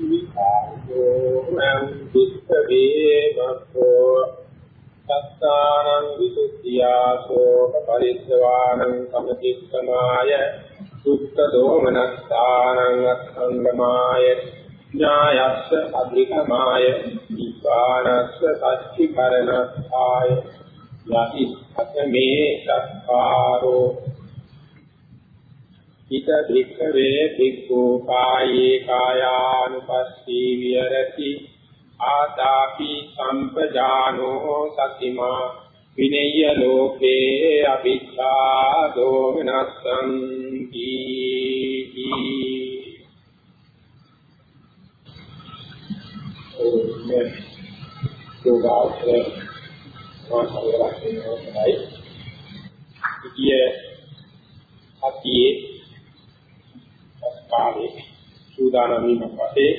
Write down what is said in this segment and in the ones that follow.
විකාරෝ විස්සවේ මස්සෝ සත්තානං විසුද්ධියාසෝ පරිස්සවානං සමතිස්සමාය සුත්ත දෝමනස්ථානං අත්සංගමාය ඥායස්ස අධිකමාය විපානස්ස සච්චිකරණස්ථාය යති අතමේ සත්කාරෝ හිත භික්ඛවේ භික්ඛු කායේ කායානුපස්සී විහෙරති. ආතාපි සම්පජානෝ සතිමා. විනය්‍ය ලෝකේ අවිච්ඡා දෝමනස්සං කීති. යෝගාවචර වාසවලක්ෂණය තමයි ඉතියේ අතියේ කාලේ සූදානම් වීමක් වශයෙන්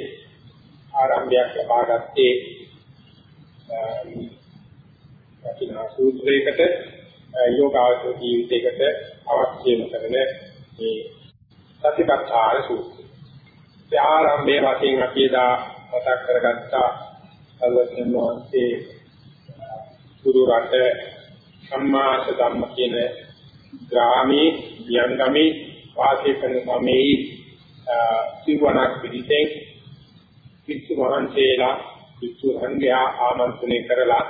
ආරම්භයක් ලබා ගත්තේ වටිනා සූත්‍රයකට යෝගාවචර ජීවිතයකට අවශ්‍යම කරන මේ සතිපට්ඨාන සූත්‍රය. ඒ ආරම්භයේ වශයෙන් අපි එදා මතක් කරගත්තා සර්වඥ වහන්සේ ගුරු රට සම්මාස ධම්ම කියන ග්‍රාමී යංගමී වාසය කරන සමයේ සිවණක් පිළිතෙන් පිටු වහන්සේලා පිටු සංඝයා ආමන්ත්‍රණය කරලා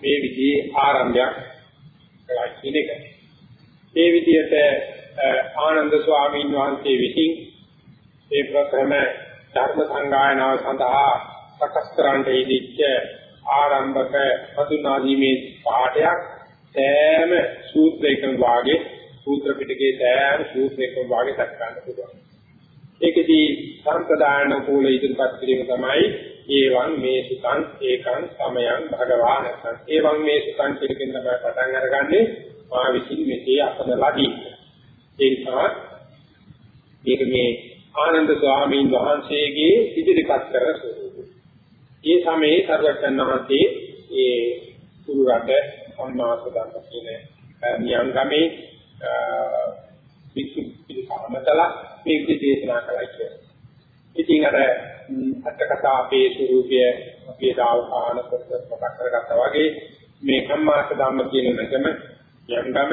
මේ විදිහේ ආරම්භයක් කළා කියන එක. මේ විදිහට ආනන්ද ස්වාමීන් වහන්සේ විසින් ඒ ප්‍රථම ධර්ම සංගායනාව සඳහා සකස් කරන්න ඉදිච්ච ආරම්භක පතුනාදීමේ පාඩයක් සෑම සූත්‍රයකම වාගේ සූත්‍ර පිටකේ සෑම සූත්‍රයකම වාගේ දක්වන්න පුළුවන්. ඒකදී සම්ප්‍රදායන කෝල ඉදිරිපත් කිරීම තමයි ඒවං මේ සුතං ඒකං සමයං භගවා නැත්නම් ඒවං මේ සුතං කියන තමයි පටන් අරගන්නේ මා විසින් මෙසේ අපද ලදී ඒ නිසා මේක මේ ආනන්ද ස්වාමීන් වහන්සේගේ ඉදිරිපත් කරන ස්වරූපය. ඒ සමයේ සර්වඥ වහන්සේ ඒ කුරු රට සම්මාසදන් කියන නියංගමේ විසු පිළිසමතලා මේ විදිහට දේශනා කළා කියලා. ඉතින් අර අට කතා අපේ ස්වරූපය අපේ දාවකාන කොට මතක් කරගත්තා වගේ මේ කම්මාස ධම්ම කියන එකම යංගම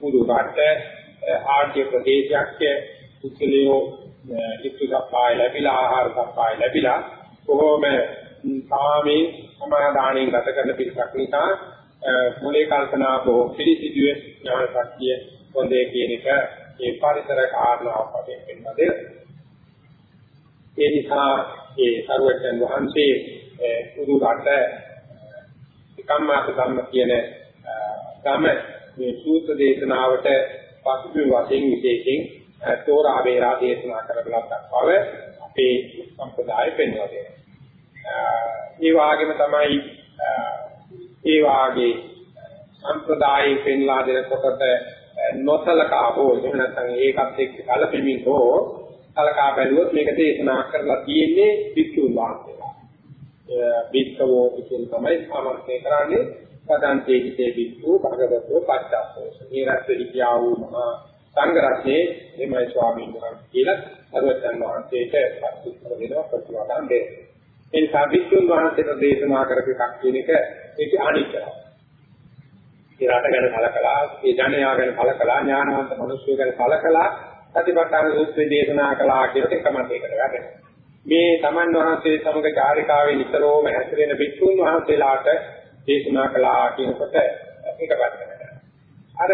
පුදු රට ආර්ය ප්‍රදේශයක් කුසලියෝ ඉක්තු සප්පාය ලැබිලා ආහාර සප්පාය ලැබිලා කොහොම කාමේ සමාදානෙන් ගත කරන පිරිසක් නිසා මුලේ කල්පනා බොහෝ පිළිසිදුවේ ඥාන ශක්තිය හොඳේ කියන එක ඒ පරිසර කාරණාවක් වශයෙන් පෙන්වා දෙනවා. ඒ නිසා ඒ සරුවචන් වහන්සේ පුදු රට කම්මාස ධම්ම කියන ගම මේ සූත්‍ර දේශනාවට පසුබිම් වශයෙන් විශේෂයෙන් තෝරා වේරා දේශනා කරලා දක්වව අපේ සම්ප්‍රදාය පෙන්වා දෙනවා. ඒ වගේම තමයි ඒ වාගේ සම්ප්‍රදායේ පෙන්ලා දෙන කොටට නොසලකා හෝ එහෙම නැත්නම් ඒකත් එක්ක කලපෙමින් හෝ සලකා බැලුවොත් මේක දේශනා කරලා තියෙන්නේ වික්ෂුන් වහන්සේලා. වික්ෂවෝ කියන තමයි සාමර්ථ්‍ය කරන්නේ පදන්තේ හිතේ වික්ෂු භගවතෝ පච්චාසෝස. මේ රත්විද්‍යා වූ මහා සංඝ රත්නේ එමයි ස්වාමීන් වහන්සේ කියලා අරවත්තන් වහන්සේට පස්සේ දෙනවා ප්‍රතිවාදම් දෙනවා. ඒ නිසා වික්ෂුන් වහන්සේට දේශනා කරපු එකක් කියන එක ඒක අනිත්‍යයි. ඒ රට ගැන කලකලා, ඒ ජනයා ගැන කලකලා, ඥානවන්ත මිනිස්සු ගැන කලකලා සතිපට්ඨාන සූත්‍රය දේශනා කළා කියලා එකම දෙයකට වැඩ. මේ තමන් වහන්සේ සමග චාරිකාවේ නිතරම හැසිරෙන භික්ෂුන් වහන්සේලාට දේශනා කළා කියනකොට ඒක වැදගත්. අර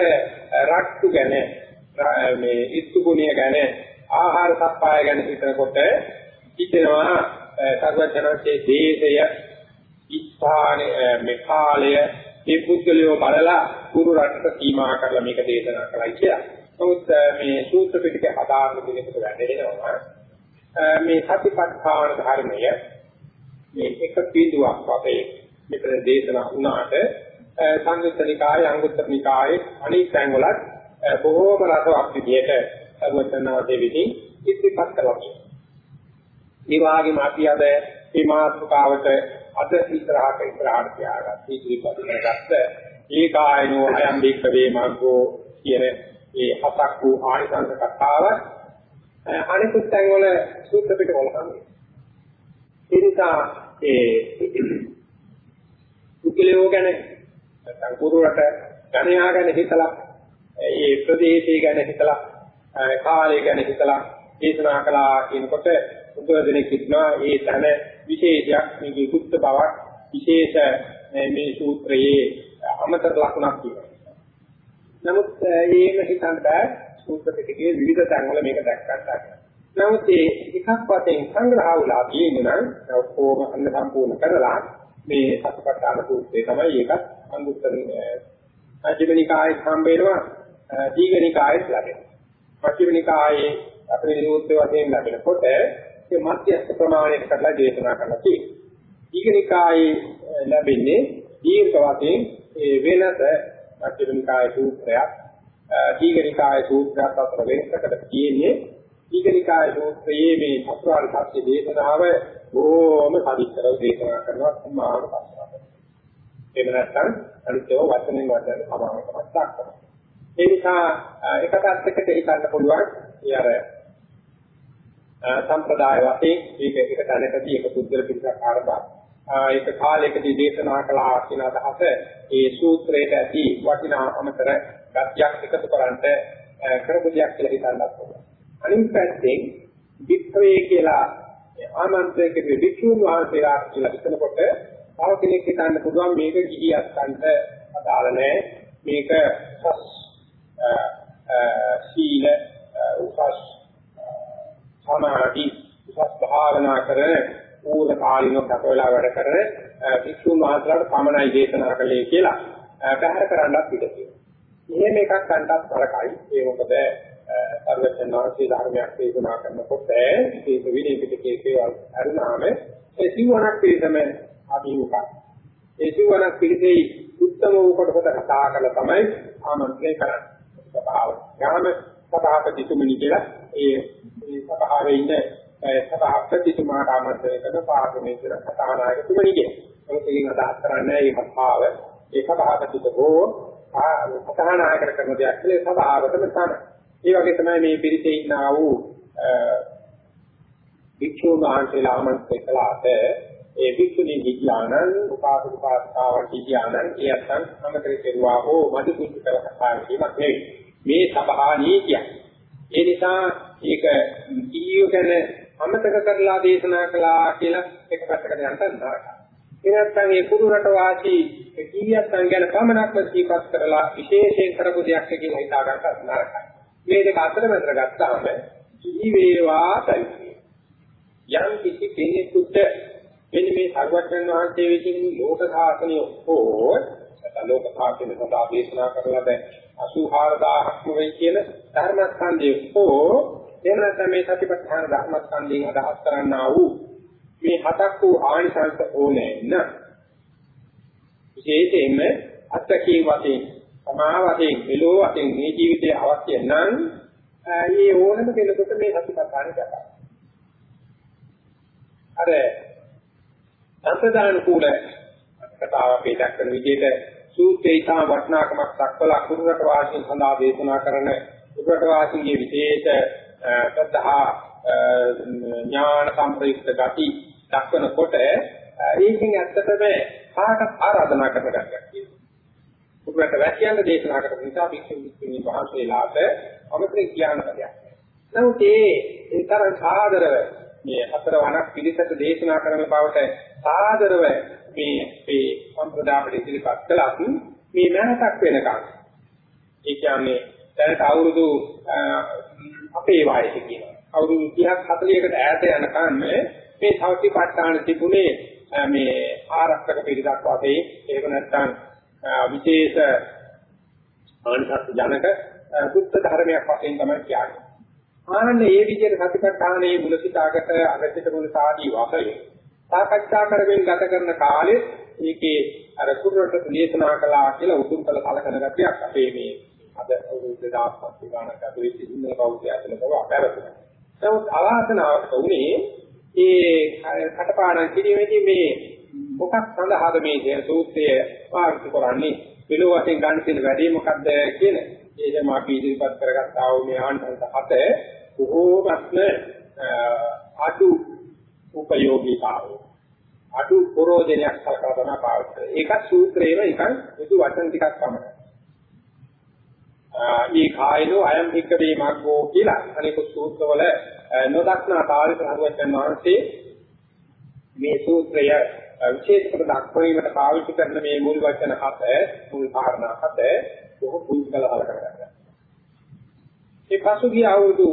රක්තු ගැන මේ ඉත්තු ගුණය ගැන ආහාර සප්පාය ගැන හිතනකොට හිතෙනවා සර්වඥාන්සේ දේශය ස්ථානේ මේ කාලය මේ පුද්ගලයෝ බලලා කුරු රටට සීමා කරලා මේක දේශනා කළයි කියලා. නමුත් මේ සූත්‍ර පිටකේ හදාන්න දෙනකොට වැටෙනවා මේ සතිපට්ඨාන ධර්මය මේ එක පිළිදුවක් අපේ මෙතන දේශනා වුණාට සංයුත්ත නිකායේ අංගුත්තර නිකායේ අනිත් තැන්වලත් බොහෝම රසවත් විදියට සර්වඥාන්සේ විසින් ඉදිරිපත් කරනවා. ඒ වගේම අපි අද මේ මාතෘකාවට අද ඉස්සරහට ඉස්සරහට තියාගත්ත ඉදිරිපත් කරගත්ත ඒකායනෝ අයම් බික්කවේ මග්ගෝ කියන ඒ හතක් වූ ආනිසංස කතාව අනිකුත් තැන්වල සූත්‍ර පිටකවල තමයි. ඒ නිසා ඒ උකලෝ ගැන නැත්නම් කුරුරට ගණයා ගැන හිතලා ඒ ප්‍රදේශය ගැන හිතලා කාලය ගැන හිතලා දේශනා කළා කියනකොට උපදෙනෙක් ඉන්නවා ඒ තන විශේෂයක් මේකේ කුත්ත බවක් විශේෂ මේ සූත්‍රයේ අමතර ලක්ෂණක් කියනවා. නමුත් ඒම හිතන්න බෑ සූත්‍ර පිටකයේ විවිධ තැන්වල මේක දැක්කත් නමුත් ඒ එකක් වශයෙන් සංග්‍රහ වුණා තියෙනවා නම් ඔක්කොම අන්න සම්පූර්ණ කරලා මේ සත්පට්ඨාන සූත්‍රය තමයි ඒක අංගුත්තර අජිමනිකායේ හම්බෙනවා දීඝනිකායේ ලැබෙනවා. පස්චිමනිකායේ අපේ නිරුක්ත වශයෙන් ලැබෙනකොට ඒ මධ්‍යස්ථ ප්‍රමාණයට කරලා දේශනා කරලා තියෙනවා. දීඝනිකායේ ලැබෙන්නේ දීර්ඝ වශයෙන් ඒ වෙනස මධ්‍යමනිකායේ සූත්‍රයක් දීඝනිකායේ සූත්‍රයක් අතර වෙනසකට තියෙන්නේ දීඝනිකායේ සූත්‍රයේ මේ චතුරාර්ය සත්‍ය දේශනාව බොහොම සවිස්තරව දේශනා කරනවා සම්මාන පස්සට. එහෙම නැත්නම් අනිත්‍යව වචනෙන් වචන සමානකමක් දක්වනවා. ඒ නිසා එක පැත්තකට හිතන්න පුළුවන් ඒ අර සම්ප්‍රදාය වශයෙන් මේක එක තැනකදී එක පුද්ගල පිටක් ආරම්භ ඒක කාලයකදී දේශනා කළා කියන අදහස ඒ සූත්‍රයට ඇති වටිනා අමතර ගතියක් එකතු කරන්ට කරපු දෙයක් කියලා හිතන්නත් පුළුවන්. අනිත් පැත්තෙන් වික්‍රේ කියලා ආමන්ත්‍රණයක වික්ෂුන් වහන්සේලා කියලා හිතනකොට තව කෙනෙක් හිතන්න පුළුවන් මේක ගිහියන්ට අදාළ නැහැ. මේක සීල උපස් සමාධි උපස් භාවනා කරන පූර්ව කාලිනව කටවලා වැඩ කරන භික්ෂුන් වහන්සේලාට පමණයි දේශනා කළේ කියලා පැහැර කරන්නත් පිටතියි. මෙහෙම එකක් කන්ටත් තරකයි. ඒ මොකද සර්වඥාන්සේ ධර්මයක් දේශනා කරනකොට ඒක විනය පිටකයේ කේවල් අරුණාම ඒ සිවණක් පිළිසම අභිමුඛයි. ඒ සිවණක් පිළිසෙයි උත්තම වූ කොටසට කතා කරලා තමයි ආමන්ත්‍රණය කරන්නේ. සභාව. යාම සභාපති තුමනි කියලා ඒ සභාවේ ඉන්න සභාපතිතුමාට ආමන්ත්‍රණය කරන පාර්ලිමේන්තුව කතානායක තුමනිගේ. මොකද ඉතින් අදහස් කරන්නේ මේ සභාව ඒ සභාපතිතුමෝ කතානායක කරන දෙයක් කියලා සභාවතම තමයි. ඒ වගේ තමයි මේ පිරිසේ ඉන්නා වූ භික්ෂුන් වහන්සේලා ආමන්ත්‍රණය කළාට ඒ භික්ෂුණී විද්‍යානං උපාසක උපාසිකාවන් විද්‍යානං ඒ අත්යන් සමතරේ කෙරුවා හෝ මදි කුච්ච කර කතා කිරීමක් නෙවෙයි. මේ සභා නීතිය. ඒ නිසා ඒක කීයෝ ගැන අමතක කරලා දේශනා කළා කියලා එක පැත්තකට යන්න නරකයි. ඒ නැත්නම් මේ කුරු රට වාසී කීයත්න් ගැන පමණක්ම දීපත් කරලා විශේෂයෙන් කරපු දෙයක් කියලා හිතා ගන්නත් නරකයි. මේ දෙක අතර මැදට ගත්තාම ජී වේවා තයි. යම් කිසි කෙනෙකුට මෙන්න මේ සර්වඥන් වහන්සේ විසින් ලෝක සාසනය හෝ ලෝක සාසනය සදා දේශනා කරලා දැන් 84000ක්ම වෙයි කියන ධර්මස්කන්ධය හෝ එහෙම නැත්නම් මේ සතිපට්ඨාන ධර්මස්කන්ධයෙන් අදහස් කරන්නා වූ මේ හතක් වූ ආනිසංස ඕනේ නෑ. විශේෂයෙන්ම අත්කී වශයෙන් සමා වශයෙන් මෙලෝ වශයෙන් මේ ජීවිතයේ අවශ්‍ය නම් ඒ ඕනම කෙනෙකුට මේ සතිපට්ඨාන කරා. අර සම්ප්‍රදාන කුල කතාව අපේ දක්වන විදිහට සූත්‍රේ ඉතා වටිනාකමක් දක්වලා කුරුරට වාසීන් සඳහා දේශනා කරන කුරුරට වාසීන්ගේ විශේෂ සද්ධා ඥාන සම්ප්‍රයුක්ත ගති දක්වනකොට ඒකෙන් ඇත්තටම කාට ආරාධනා කරන ගතියක් තියෙනවා. කුරුරට වැසියන් දේශනා කරන නිසා භික්ෂු භික්ෂුණී වහන්සේලාට අමතර කියන දෙයක්. නමුත් ඒ තරම් සාදරව මේ හතර වණක් පිළිසක දේශනා කරන බවට සාදරව මේ මේ සම්ප්‍රදායට ඉදිරිපත් කළත් මේ මහතක් වෙනකම් ඒ කියන්නේ දැනට අවුරුදු අපේ වයස කියනවා. අවුරුදු 30ක් 40කට ඈත යනකම් මේ සෞතිපට්ඨාන තිබුණේ මේ ආරක්ෂක පිළිදක් වශයෙන්. ඒක නැත්නම් විශේෂ ආනිසත් ජනක බුද්ධ ධර්මයක් වශයෙන් තමයි කියන්නේ. ආනන්නේ මේ විදිහට සතිපට්ඨානයේ මුල සිතාකට අගතිත මුල සාදී වශයෙන් සාකච්ඡා කරමින් ගත කරන කාලෙත් මේකේ අර කුරුරට දේශනා කළා කියලා උතුම් කළ කලකන ගතියක් අපේ මේ අද අවුරුදු 2000 ගානක් අතුරේ සිංහල බෞද්ධය ඇතුළත බව අපරතුන. නමුත් අවාසනාවට උනේ ඒ කටපාඩම් කිරීමේදී මේ මොකක් සඳහාද මේ සූත්‍රය පාවිච්චි කරන්නේ පිළිව වශයෙන් ගන්න තියෙන වැඩේ මොකද්ද කියන ඒකම අපි ඉදිරිපත් කරගත්තා වූ මේ ආන්තන්ත හත බොහෝමත්ම අඩු උපයෝගීතාවය අඩු ප්‍රෝජනයක් සලකලා තමයි පාවිච්චි කරන්නේ. ඒකත් සූත්‍රයේම එකක් විදු වචන ටිකක් පමණයි. මේ කායනෝ අයම් භික්කවේ මග්ගෝ කියලා අනික සූත්‍රවල නොදක්නා කාලික හරුවචන් වහන්සේ මේ සූත්‍රය විශේෂ කොට දක්වීමට පාවිච්චි කරන මේ මුල් වචන හත මුල් කාරණා හත බොහෝ පුංචිකල හල කරගන්නවා. ඒ පසුගිය අවුරුදු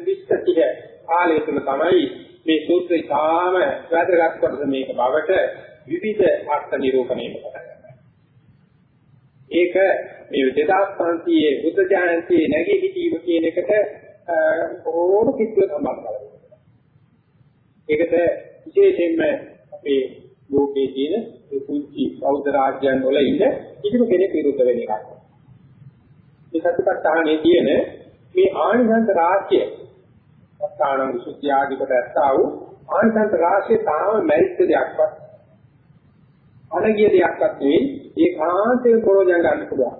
20 කාලය තුළ තමයි මේ සූත්‍රය තාම වැදගත් කොටස මේක බවට විවිධ අර්ථ නිරූපණය කරනවා. ඒක මේ 2500 බුද්ධ ජයන්තියේ නැගී සිටීම කියන එකට ඕන කිසිම සම්බන්ධයක් නැහැ. ඒකට විශේෂයෙන්ම අපේ ලෝකයේ තියෙන පුංචි බෞද්ධ රාජ්‍යයන් වල ඉන්න කිසිම කෙනෙක් විරුද්ධ වෙන එකක්. මේ සත්‍යපට්ඨානයේ තියෙන මේ ආනිසංස රාශිය සත්‍යාන විසුද්ධිය ආදී කොට ඇත්තා වූ ආනිසංස රාශිය තාම මැරිච්ච දෙයක්වත් අනගිය දෙයක්වත් නෙවෙයි ඒ කාන්තේ ප්‍රයෝජන ගන්න පුළුවන්.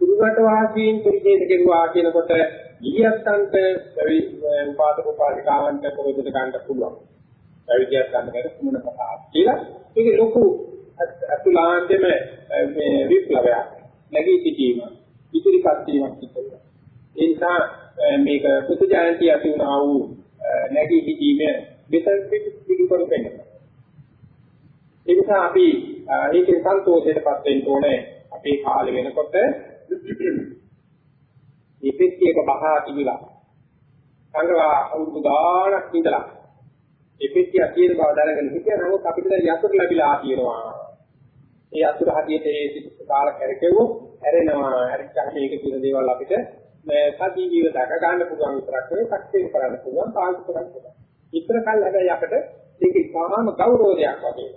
සුදුකට වාසීන් පිළිදේශ කෙරුවා කියනකොට ඊයත්තන්ට උපාදක උපාදිකාවන්ට ප්‍රයෝජන ගන්න පුළුවන්. පැවිදියක් ගන්න බැරි කුමන කතාවක් කියලා මේක ලොකු අතුලාන්තෙම මේ විප්ලවයක් නැගී සිටීම ඉදිරිපත් වීමක් තිබෙනවා ඒ නිසා මේක පුදු ජයන්ති ඇති වුණා වූ නැගී සිටීම මෙතන පිළිපොරු වෙනවා ඒ නිසා අපි ඒකෙන් සන්තෝෂයටපත් වෙන්න ඕනේ අපේ කාලෙ වෙනකොට මේ පිටියක බහා තිබිලා සංගවා අවුරුදු ගාණක් ඉඳලා ඒ පෙට්ටිය තියෙන බව දැනගෙන හිටියා නමුත් අපිට දැන් යතුරු ලැබිලා තියෙනවා. ඒ යතුරු හදියට ඒ කාල කරකෙව්වොත් හැරෙනවා. හැරිච්චාම මේක කියන දේවල් අපිට මේ සතිය ජීව දක ගන්න පුළුවන් විතරක් නෙවෙයි සක්‍රිය කරන්න පුළුවන් පාවිච්චි කරන්න පුළුවන්. ඉතර කල් හැබැයි අපිට ඒක ඉතාම ගෞරවයක් වගේ.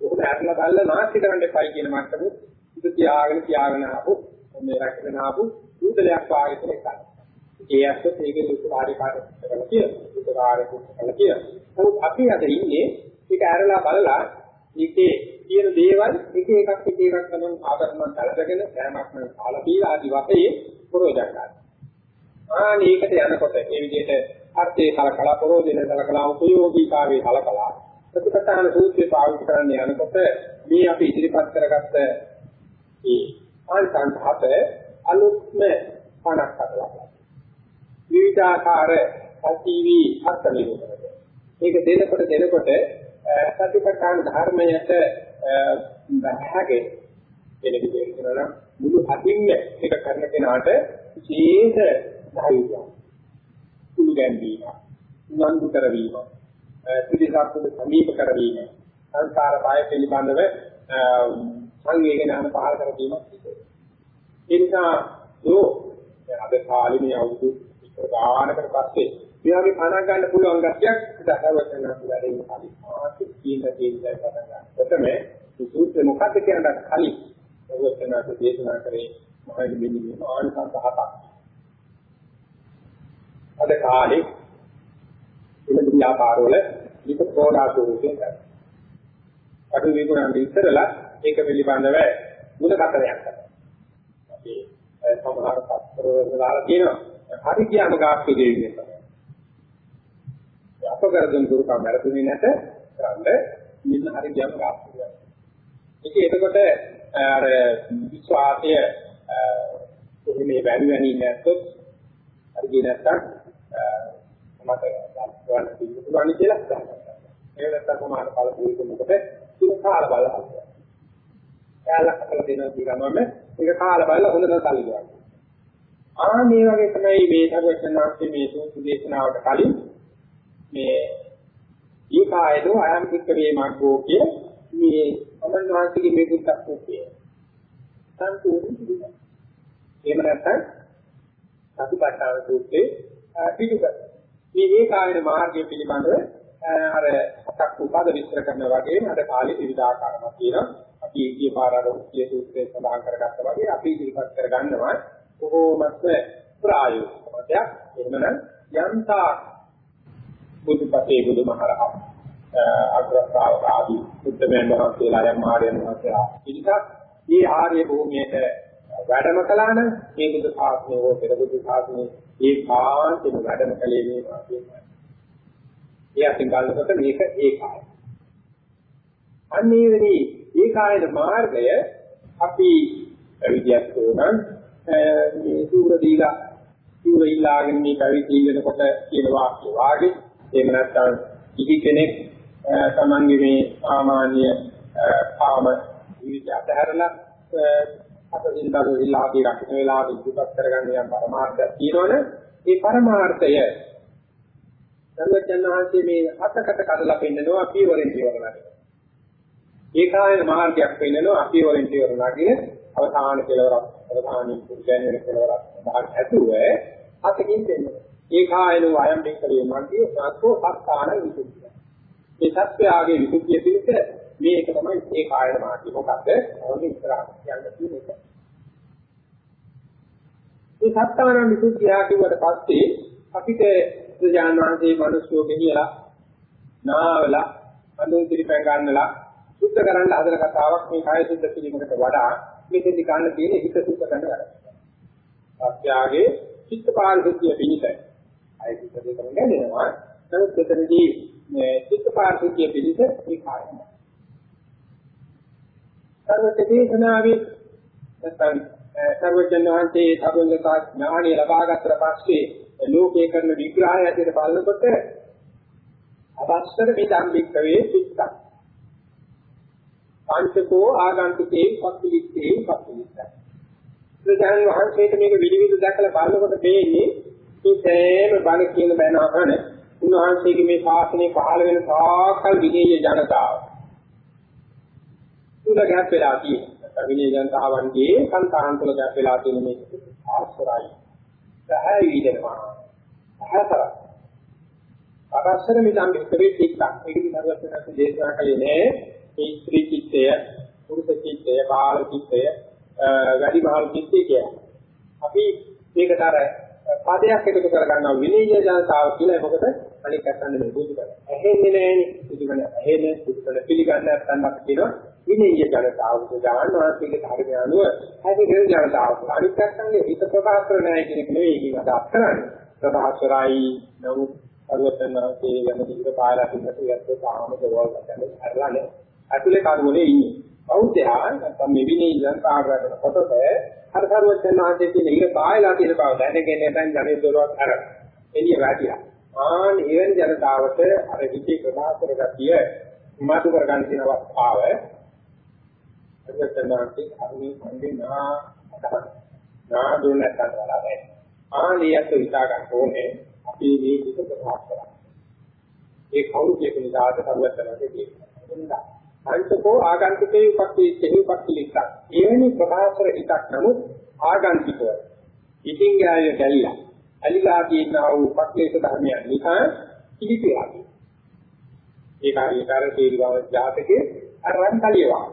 උඹ ඇట్లా බලලා නාස්ති කරන්න එපයි කියන මට්ටමු ඉත තියාගෙන තියාගෙන ආපු මේ රැකගෙන ආපු සූදලයක් වාගේ එකක්. ඒ ඇත්තට ඒකේ ලොකු කාර්යකාරකම් කරලා තියෙනවා. ඒක කාර්යකුත් කරලා තියෙනවා. නමුත් අපි අද ඉන්නේ ඒක ඇරලා බලලා මේකේ තියෙන දේවල් එක එකක් එක එකක් තමයි ආකර්මණ කලදගෙන සෑමක් නම් කාලා බීලා ආදි වශයෙන් ප්‍රයෝජන ගන්නවා. ආනීකට යනකොට ඒ විදිහට අර්ථේ කලකලා ප්‍රයෝජන කලකලා උපයෝගීතාවේ කලකලා ප්‍රතිපත්තාන සූත්‍රය පාවිච්චි කරන්න යනකොට මේ අපි ඉදිරිපත් කරගත්ත ඒ ආන්තන්හත අලුත්ම පණක් හදලා විවිධාකාර සතිවි අර්ථ නිරූපණය මේක දෙනකොට දෙනකොට සතිපට්ඨාන ධර්මයට බහගේ වෙන විදිහට කරනවා මුළු අතින්ම ඒක කරන කෙනාට විශේෂ ධෛර්යය කුළු ගැන්වීම උනන්දු කරවීම පිළිසක්කු සමීප කරවීම සංසාර බය පිළිබඳව සංවේග ඥාන පහල කර දීමක් ඒ නිසා යෝ අද කාලේ අවුරුදු ප්‍රධානකට පස්සේ මේ වගේ පණ ගන්න පුළුවන් ගැටියක් දහවතන වැඩේ කලින් ආසි කියන දේවල් පටන් ගන්න. ප්‍රථම සූත්‍රේ මොකක්ද කියනට කලින් දහවතනට දේශනා කරේ මොකද මෙන්න ආනිසංස හතක්. අද කාලේ ඉන්න ව්‍යාපාරවල වික ප්‍රෝඩා ස්වරූපයෙන් කරනවා. අඩු විකුණන ඉස්සරලා ඒක පිළිබඳව මුල කතරයක් කරනවා. අපි සමහර පත්‍ර වල දාලා තියෙනවා. හරි කියම ගාස්තු දෙන්නේ තමයි. අපකරදම් දුරුකම් වැරදුනේ නැත කරන්න මෙන්න හරි කියම ගාස්තු දෙනවා. ඒක එතකොට අර විශ්වාසය එහිමේ වැඩි වෙනින් නැත්නම් හරි කිය නැත්නම් මට ගන්න පුළුවන් කියලා හිතනවා. ඒ නැත්නම් කොහොමද බලපෑම් මොකද තුන කාල බලන්න. එයාලා කපලා දෙනවා කියනවාම ඒක කාල බලලා හොඳට කල්ලියක්. ආ මේ වගේ තමයි මේ සර්වඥාන්සේ මේ සූත්‍ර දේශනාවට කලින් මේ ඊකායදෝ අයම් පිටකේ මාර්ගෝ කිය මේ අමරණාන්තිගේ මේ බුද්ධක් කිය. සම්පූර්ණ පිළිගන්න. එහෙම නැත්නම් සතිපට්ඨාන සූත්‍රේ පිටුක. මේ ඒකායන මාර්ගය පිළිබඳව අර හතක් උපද විස්තර කරනවා වගේ අද කාලේ විවිධාකාරයක් තියෙනවා. අපි ඊයේ පාර අර උත්යේ සූත්‍රයේ සඳහන් කරගත්තා වගේ අපි ඉදිරිපත් කරගන්නවා කොහොමද ප්‍රායෝගික මතයක් එහෙමනම් යන්තා බුදුපතේ බුදුමහරහත් අග්‍රස්ථාවක ආදී බුද්ධමයන් වහන්සේලා යම් ආර්යයන් වහන්සේලා ඉතින් මේ ආර්ය භූමියට වැඩම කළා නම් මේ බුදු සාසනය හෝ පෙර බුදු සාසනය ඒ කාන්තේම වැඩම කලේ මේ වාක්‍යයයි. ඒ අතින් ගන්නකොට මේක ඒකාය. අන්නේ වෙලී ඒකායන මාර්ගය අපි විද්‍යාවක් උනන් මේ සූර දීලා සූර ඊලාගෙන මේ පැවිදි වෙනකොට කියන වාක්‍ය වාගේ එහෙම නැත්නම් ඉදි කෙනෙක් තමන්ගේ මේ සාමාන්‍ය ආම ජීවිතය අතහැරලා අපින් දරු ඉලාදී රකින්න වෙලාවට ඉදිරිපත් කරගන්න යම් පරමාර්ථයක් තියෙනවනේ ඒ පරමාර්ථය සර්වඥාන්සේ මේ හතකට කඩලා පෙන්නනවා අපි වරෙන් පියවරලා. ඒ කායන මාර්ගයක් පෙන්නනවා අපි වරෙන් පියවරලා කියන අවසාන කෙලවරක් අවසානයේ පුරුෂයන් කෙලවරක් බාහිර ඇතුව හතකින් දෙන්නේ. ඒ කායන වයම් දෙකේ මාර්ගයේ සත්ව සත්තාන විසුද්ධිය. මේ සත්‍යයේ විසුද්ධිය පිළිස මේක තමයි ඒ කායන මාර්ගය. මොකද ඕනේ ඉස්සරහට යන්න තියෙන එක. මේ සත්තාන විසුද්ධිය කියුවට පස්සේ අපිට ඥාන වහන්සේ මිනිස්සු ගෙනියලා නාවලා අඳුන් පිළිපැන් ගන්නලා සුද්ධ කරන්න හදන කතාවක් මේ කාය සුද්ධ කිරීමකට වඩා මෙතෙන්දි ගන්න තියෙන හිත සුද්ධ කරන වැඩ. සත්‍යාගේ චිත්ත පාරිශුද්ධිය පිණිසයි. අය චිත්ත දෙකම ගැදෙනවා. නමුත් එතනදී මේ චිත්ත පාරිශුද්ධිය පිණිස මේ කායය. සර්වතේශනාවේ නැත්නම් සර්වජන් වහන්සේ සබඳතා ඥාණය ලබාගත්තට පස්සේ ලෝකේ කරන විග්‍රහය ඇතුළත බලනකොට අවස්තර විදම්බික්කවේ චිත්තං පංචකෝ ආගන්තුකේ පක්ඛිලිත්තේ පක්ඛිලිත්තං ප්‍රධාන වහන්සේට මේක විවිධ දැකලා බලනකොට මේන්නේ මේ සෑම බණ කියන බණ අහන උන්වහන්සේගේ මේ ශාසනය පහළ වෙන තාකල් විනීය ජනතාව තුල ගැප් වෙලා තියෙනවා විනීය ජනතාවන්ගේ සංතාන තුල ගැප් වෙලා තියෙන මේ ආශ්‍රයයි පැහැයි වෙනවා. හතර. අරස්සර මිදම් විස්තරේ තික්ක්. මේක විතරවත් දේශනා කලේ නෑ. මේ ස්ත්‍රී චිත්තය, පුරුෂ චිත්තය, බාල චිත්තය, වැඩි මහල් චිත්තය කියන්නේ. අපි මේකට අර පදයක් එකතු කර ගන්නවා විනීය ජනතාව කියලා මොකද අනික අතන්නේ මේ බුදු බල. ඇහෙන්නේ නෑනේ. බුදු බල ඇහෙන්නේ බුදු බල පිළිගන්න නැත්නම් අපි කියනවා විනීය ජනතාව උදාහරණ වාසිකේ ධර්මය අනුව හැදෙන ජනතාව. අනික අතන්නේ හිත ප්‍රකාශ කරන නෑ කියන එක නෙවෙයි කියන අදහස් කරන්නේ. ප්‍රකාශරයි නමුත් අරුවතනාගේ යන දිග පාරක් ඉන්නතු යද්ද තාම දවල් ගන්න හරලානේ. අතුලේ කාර්යවලේ ඉන්නේ. බෞද්ධයා නැත්නම් මේ විනීය ජනතාවට කොටස අර සරුවචන ආදී තියෙන ඉර පායලා තියෙන බව දැනගෙන දැන් ජනේ දොරවක් අර එළිය වැටිලා. ආන් එවැනි ජනතාවට අර විචේ ප්‍රකාශ කරගතිය මාතු කරගන්න තියෙන අවස්ථාව සරුවචන ආදී කරුණේ සංදේනා නා දුන්නත් කරලා නැහැ. ආනියත් විචා ගන්න ඕනේ අපි මේ විදිහට ප්‍රකාශ කරා. ඒ කවුරු කියන නිදාට සරුවචන ආදී කියනවා. අන්තකෝ ආගන්තුකේ උපක්ඛී තෙහි උපක්ඛීලික. එවැනි ප්‍රභාසර හිතක් නමුත් ආගන්තිකව. ඉතින් ගාය ගැලිලා. අලිලා කියනා වූ උපක්ඛේස ධර්මයන් නිසා පිළිපියා. ඒක හරියටම තේරිවව ජාතකේ අරන් කලියවා.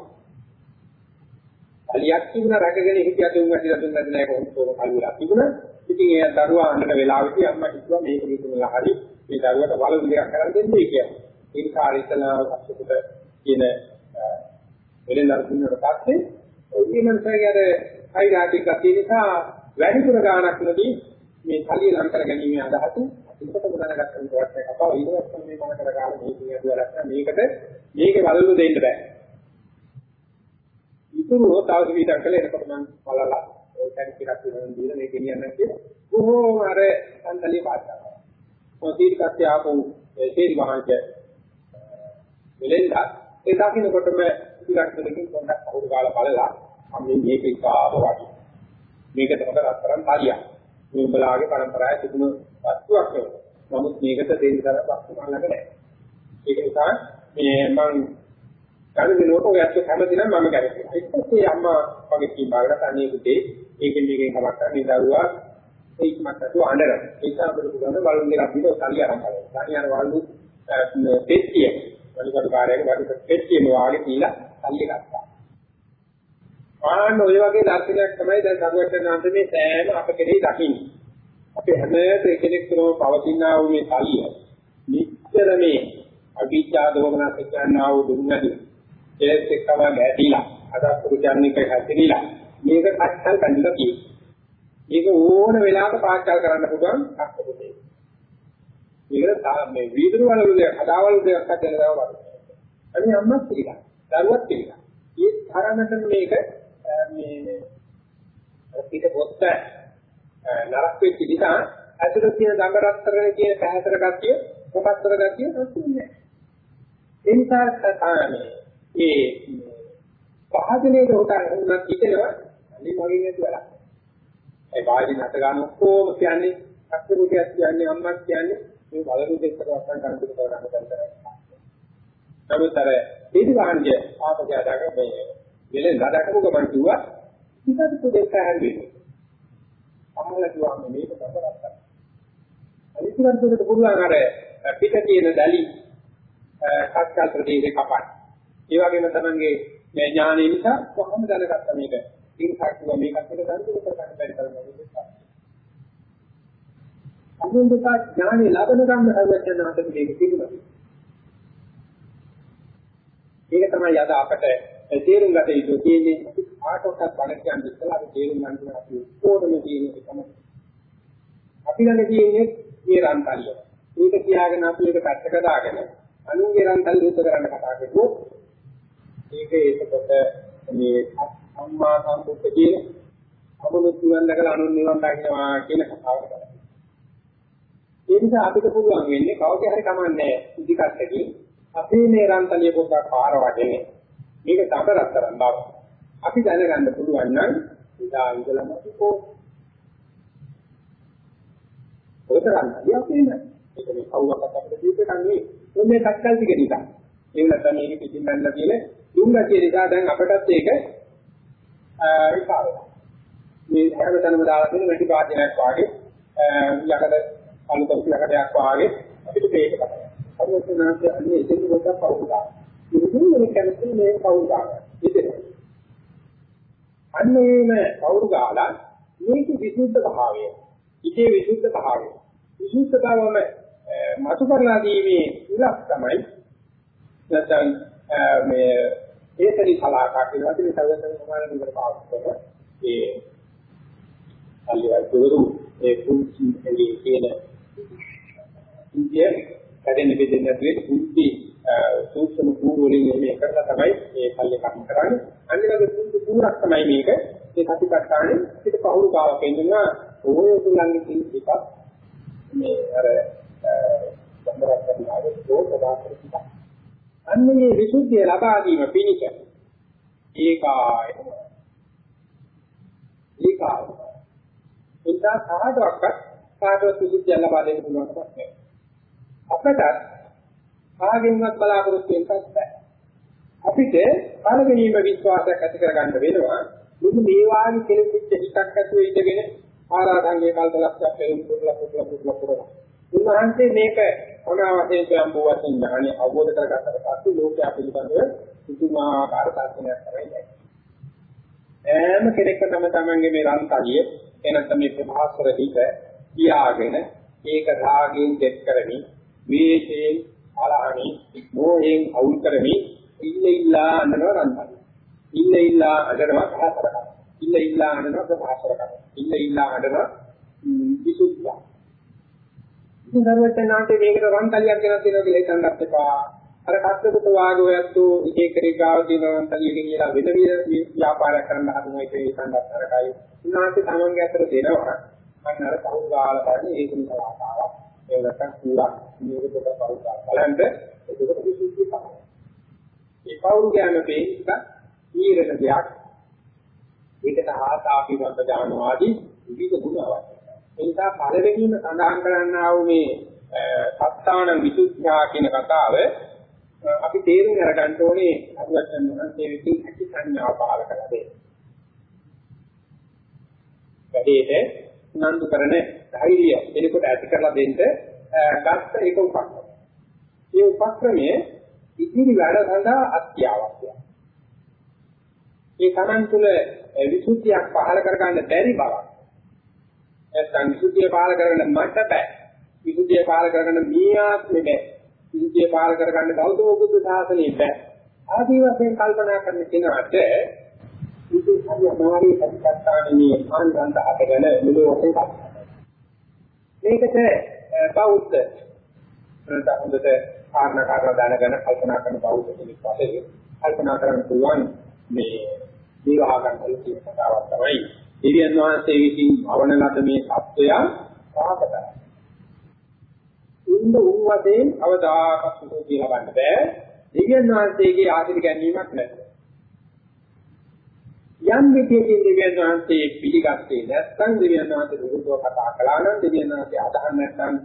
අලියක් තිබුණ රැකගෙන හිටියට උන් ඇතිලා දුන්නද නැහැ කොහොමද කොහොම කලියලා තිබුණා. ඉතින් ඒ දරුවා අන්නක වෙලාවෙදී අම්මා කිව්වා මේක විකුණලා හරි මේ දරුවට වලු දෙකක් කරන් දෙන්නේ කියලා. ඒක කාර්යතලා අසුකට කියන වෙලෙන්දර දුන්නට පස්සේ ඒ මනසගේ අර අයිරාටික තියෙන නිසා වැඩිපුර ගාණක් නෙදී මේ කලිය ලං කර ගැනීම අදහස ඉස්සත ගණනගත්තම කොට කපාව ඊට පස්සේ මේ මොන කර ගන්න මේ කියලාක් මේකට මේකේ වලලු දෙන්න බෑ. ඉතුරු තව විතර කළේ එනකොට මම බලලා ඔය ටැක්ස් එකක් දෙනවා දීලා මේක ගෙනියන්න කියලා කොහොම අර සම්තලිය පාඩනවා. මොකද ඊට පස්සේ ආපහු තේරි වහන්සේ වෙලෙන්දා ඒ දකින්නකොටම ඉතිරක් දෙකකින් පොඩ්ඩක් අහුරු ගාලා බලලා අපි මේක ඉකාව වගේ. මේකට මොකද අත්තරන් කාලියක්. මේ උඹලාගේ પરම්පරාවේ තිබුණු වස්තුවක් නෙවෙයි. නමුත් මේකට දෙන්න තරම් වස්තු මම ළඟ නැහැ. ඒක නිසා මේ මම ගන්න දිනුවට ඔයත් කැමති නම් මම කැමතියි. ඒකත් අම්මා වගේ කීපාරකට අනේ පුතේ ඒකෙන් මේකෙන් කමක් කරන්නේ දරුවා ඒකමත් අතු අඬන. ඒක අපිට පුළුවන් බලුන් දෙකක් විතර සල්ලි අරන් බලන්න. සානියන වලු පෙට්ටිය වලිකට කාර්යයක වඩ පෙට්ටියම වාගේ තියලා සල්ලි ගත්තා. ආන්න ඔය වගේ දර්ශනයක් තමයි දැන් සරුවචනාන්ත මේ සෑම අප කෙරෙහි දකින්නේ. අපි හැම කෙනෙක් තුරම පවතිනා වූ මේ සල්ලිය. නිතර මේ අවිචා දෝමනස කියනා වූ දුන්නදී ඒත් එක්කම ගැටිලා අද පුරුචාරණික හැදෙනිලා මේක කච්චල් කන්නලා තියෙනවා. මේක ඕන වෙලාවක පාස්කල් කරන්න පුළුවන් අක්කපොතේ. මේක මේ වීදුරු වල දෙයක් හදාවල් දෙයක් හදන්න දවවා. අනිත් අම්මත් පිළිගන්න. දරුවත් පිළිගන්න. ඒ තරමට මේක මේ පිට පොත්ත නරක වෙච්ච නිසා ඇතුළත තියෙන දඟ රත්තරන කියන පැහැතර ගතිය මොකක්තර ගතිය නැතුනේ. ඒ නිසා තමයි මේ පහදලේ උටන් උනත් හිතෙනවා අනිත් මගෙන් ඇති වැඩක්. ඒ වාදි නැත ගන්න ඔක්කොම කියන්නේ අක්කරුටියක් කියන්නේ අම්මක් කියන්නේ මේ බලරු දෙකට වස්සන් ගන්න දුක කරන්න බැහැ. නමුත් අර පිටි වහන්ගේ ආපජාතක මේ වෙලෙන් ගඩකම ගමන් කිව්වා ඉතින් පොඩෙක් හැරෙන්නේ. අම්මලා කිව්වා මේක කරගත්තා. අනිත් කෙනෙකුට පුළුවන් අර පිට තියෙන දැලි කච්චල් ප්‍රදේශේ කපන්න. ඒ වගේම තමන්ගේ මේ ඥානෙ නිසා කොහොමද දැනගත්තා මේක? ඉන්සාක් කිව්වා මේකත් එක දරුදු කරගන්න බැරි කරනවා. අනුන්දක ඥානෙ ලබන ගන්න හදවතට මේක තිබුණා. ඒක තමයි අද අපට තේරුම් ගත යුතු තියෙන්නේ ආටෝටත් බණ කියන්නේ ඉස්සලා අපි තේරුම් ගන්න අපි ඕනම තියෙන එකම අපි ළඟ තියෙන්නේ මේ රන්තල්ල. මේක කියාගෙන අපි ඒක පැත්තක දාගෙන අනුන්ගේ රන්තල්ල උත්තර කරන්න කතා කරුවොත් මේක ඒකකොට මේ අම්මා සම්බුද්ධ කියන අමුණු නිවන් දැකලා අනුන් නිවන් දකින්නවා කියන කතාව කරා. ඒ නිසා අපිට පුළුවන් වෙන්නේ කවුද හරි කමන්නේ ඉදිකටකින් අපේ මේ රන්තලිය පොඩ්ඩක් පාර වටේ මේක දබරක් කරන් බව. අපි දැනගන්න පුළුවන් නම් ඉදා ඉඳලම අපෝ ඔතරම්දී අපි නෑ. ඒක මේ කවුරක්වත් අපිට දීපේ කන්නේ මේ කක්කල් ටික නිසා ඒ නැත්නම් මේක පිටින් බැලලා කියන දුංගතිය නිසා දැන් අපටත් ඒක විකාරයි මේ හැමතැනම දාලා තියෙන වැඩි පාඩනයක් වාගේ යකඩ අලුතෙන් යකඩයක් වාගේ අපිට මේක තමයි. අරෝසනාන්ත අන්නේ එතන කොට පවුලා ඉතින් මේ කැමති මේ පවුලා ඉතින් අන්නේම පවුරු ගාලා මේක විසුද්ධ භාවය. ඉතේ විසුද්ධ භාවය. විසුද්ධ භාවම මතු කරලා දීමේ ඉලක්ක තමයි නැත්නම් මේ ඒතරි කලාකා කියලා වචනේ සවදන් සමාන විදිහට පාවිච්චි කරන ඒ අල්ලිවල් ඒ පුංචි එළියේ කියන ඉන්දිය කැඩෙන්න බෙදෙන්න නැතුවේ කුද්ධි සූක්ෂම කූරු වලින් මේ කරලා තමයි මේ කල්ලි කම් කරන්නේ. අනිවාර්ය කුද්ධි කූරක් තමයි මේක. ඒ කටිපට්ටානේ පිට පහුරු ගාවක් එන්නවා ඕය තුලංගේ තියෙන එකක් මේ අර සම්බරක් කරනාගේ දෝෂදාතර පිට. අන්නේ විසුද්ධිය ලබා ගැනීම පිණිස ඒකාය ඒකාය එදා කාටවත් කාටවත් විසුද්ධිය ලබා දෙන්න පුළුවන් කමක් නැහැ. අපට කාගෙන්වත් බලාපොරොත්තු වෙන්නත් බෑ. අපිට පළවෙනිම විශ්වාසයක් ඇති කරගන්න වෙනවා මුළු මේ වාගේ කෙලෙච්ච හිතක් ඇතුලේ ඉඳගෙන ආරාධංගේ කල්පලක්ෂයක් පෙරම් පුරලා පුරලා පුරලා පුරලා. උන්වහන්සේ මේක අනාවතේ සම්බෝ වශයෙන් ඥානය අවබෝධ කරගත්තට පස්සේ ලෝකයා පිළිබඳව පුදුමාකාර තාක්ෂණයක් කරන්නේ. ඈම කෙනෙක්ම තම තමන්ගේ මේ රන්තලිය එනතම මේ ප්‍රභාස්වර හිත තියාගෙන ඒක රාගයෙන් දෙක් කරමින් වේශයෙන් අලහණි මොහෙන් අවුල් කරමි ඉල්ල ඉල්ලා අඬනවා රන්තයි ඉල්ල ඉල්ලා අඬනවා භාසරක ඉල්ල ඉල්ලා අඬනවා භාසරක ඉල්ල ඉල්ලා අඬනවා විසුද්ධිය. ඉතින් දරුවචනාන්තේ මේකට රන්තලියක් ගෙනත් දෙනවා කියලා හිතන්නත් එපා. අර කස්සකට වාගෝයත්තු ඒකේ ගාව දිනන රන්තලියක කියලා වෙන ව්‍යාපාරයක් කරන්න හදනවා ඒක හිතන්නත් අරකයි. උන්වහන්සේ තමන්ගේ අතට දෙනවා. අන්න අර කවුරු ගාලා බලන්නේ ඒක නිසා ආතාවක් ඒ නැත්නම් කුලක් මේක පොඩ පවුලා බලන්න ඒකට විසුද්ධිය තමයි. මේ පවුල් ගැන මේක ඊරණ දෙයක්. ඒකට ආතාපි වන්ත ඥානවාදී විවිධ ගුණ අවශ්‍යයි. ඒ නිසා පළවෙනිම සඳහන් කරන්නා වූ මේ සත්තාන විසුද්ධියා කියන කතාව අපි තේරුම් අරගන්න ඕනේ අරුවචන් වහන්සේ විසින් ඇති සංඥා පහල කළා දෙය. වැඩේට උනන්දු කරන ධෛර්යය එනකොට ඇති කරලා දෙන්න ගත්ත එක උපක්‍රම. ඒ උපක්‍රමයේ ඉදිරි වැඩ සඳහා අත්‍යවශ්‍යයි. ඒ Taman තුල විසුද්ධියක් පහළ කරගන්න බැරි බවක්. නැත්නම් විසුද්ධිය පහළ කරගන්න මට බෑ. විසුද්ධිය පහළ කරගන්න මේ ආත්මෙ බෑ. විසුද්ධිය පහළ කරගන්න ගෞතම බුදු සාසනෙ බෑ. ආදී වශයෙන් කල්පනා කරන කෙනාට විසුද්ධිය අමාරී සත්‍යස්ථානයේ ආනන්ද හදගෙන මෙලොව වශයෙන් මේකට බෞද්ධ හොඳට කාරණා කාරණා දැනගෙන කල්පනා කරන බෞද්ධ කෙනෙක් වශයෙන් කල්පනා කරන්න පුළුවන් මේ විවාහ ගන්න කියන කතාවක් තමයි. දෙවියන් වහන්සේ විසින් භවන ලද මේ සත්වය පාපකයි. උන්ද උන් වශයෙන් අවදාකත් සුඛ කියලා ගන්න බෑ. දෙවියන් වහන්සේගේ ආශිර්වාද ගැනීමක් නැහැ. යම් විදියකින් දෙවියන් වහන්සේ පිළිගත්තේ නැත්නම් දෙවියන් වහන්සේ විරුද්ධව කතා කළා නම් දෙවියන් වහන්සේ අදහන් නැත්නම්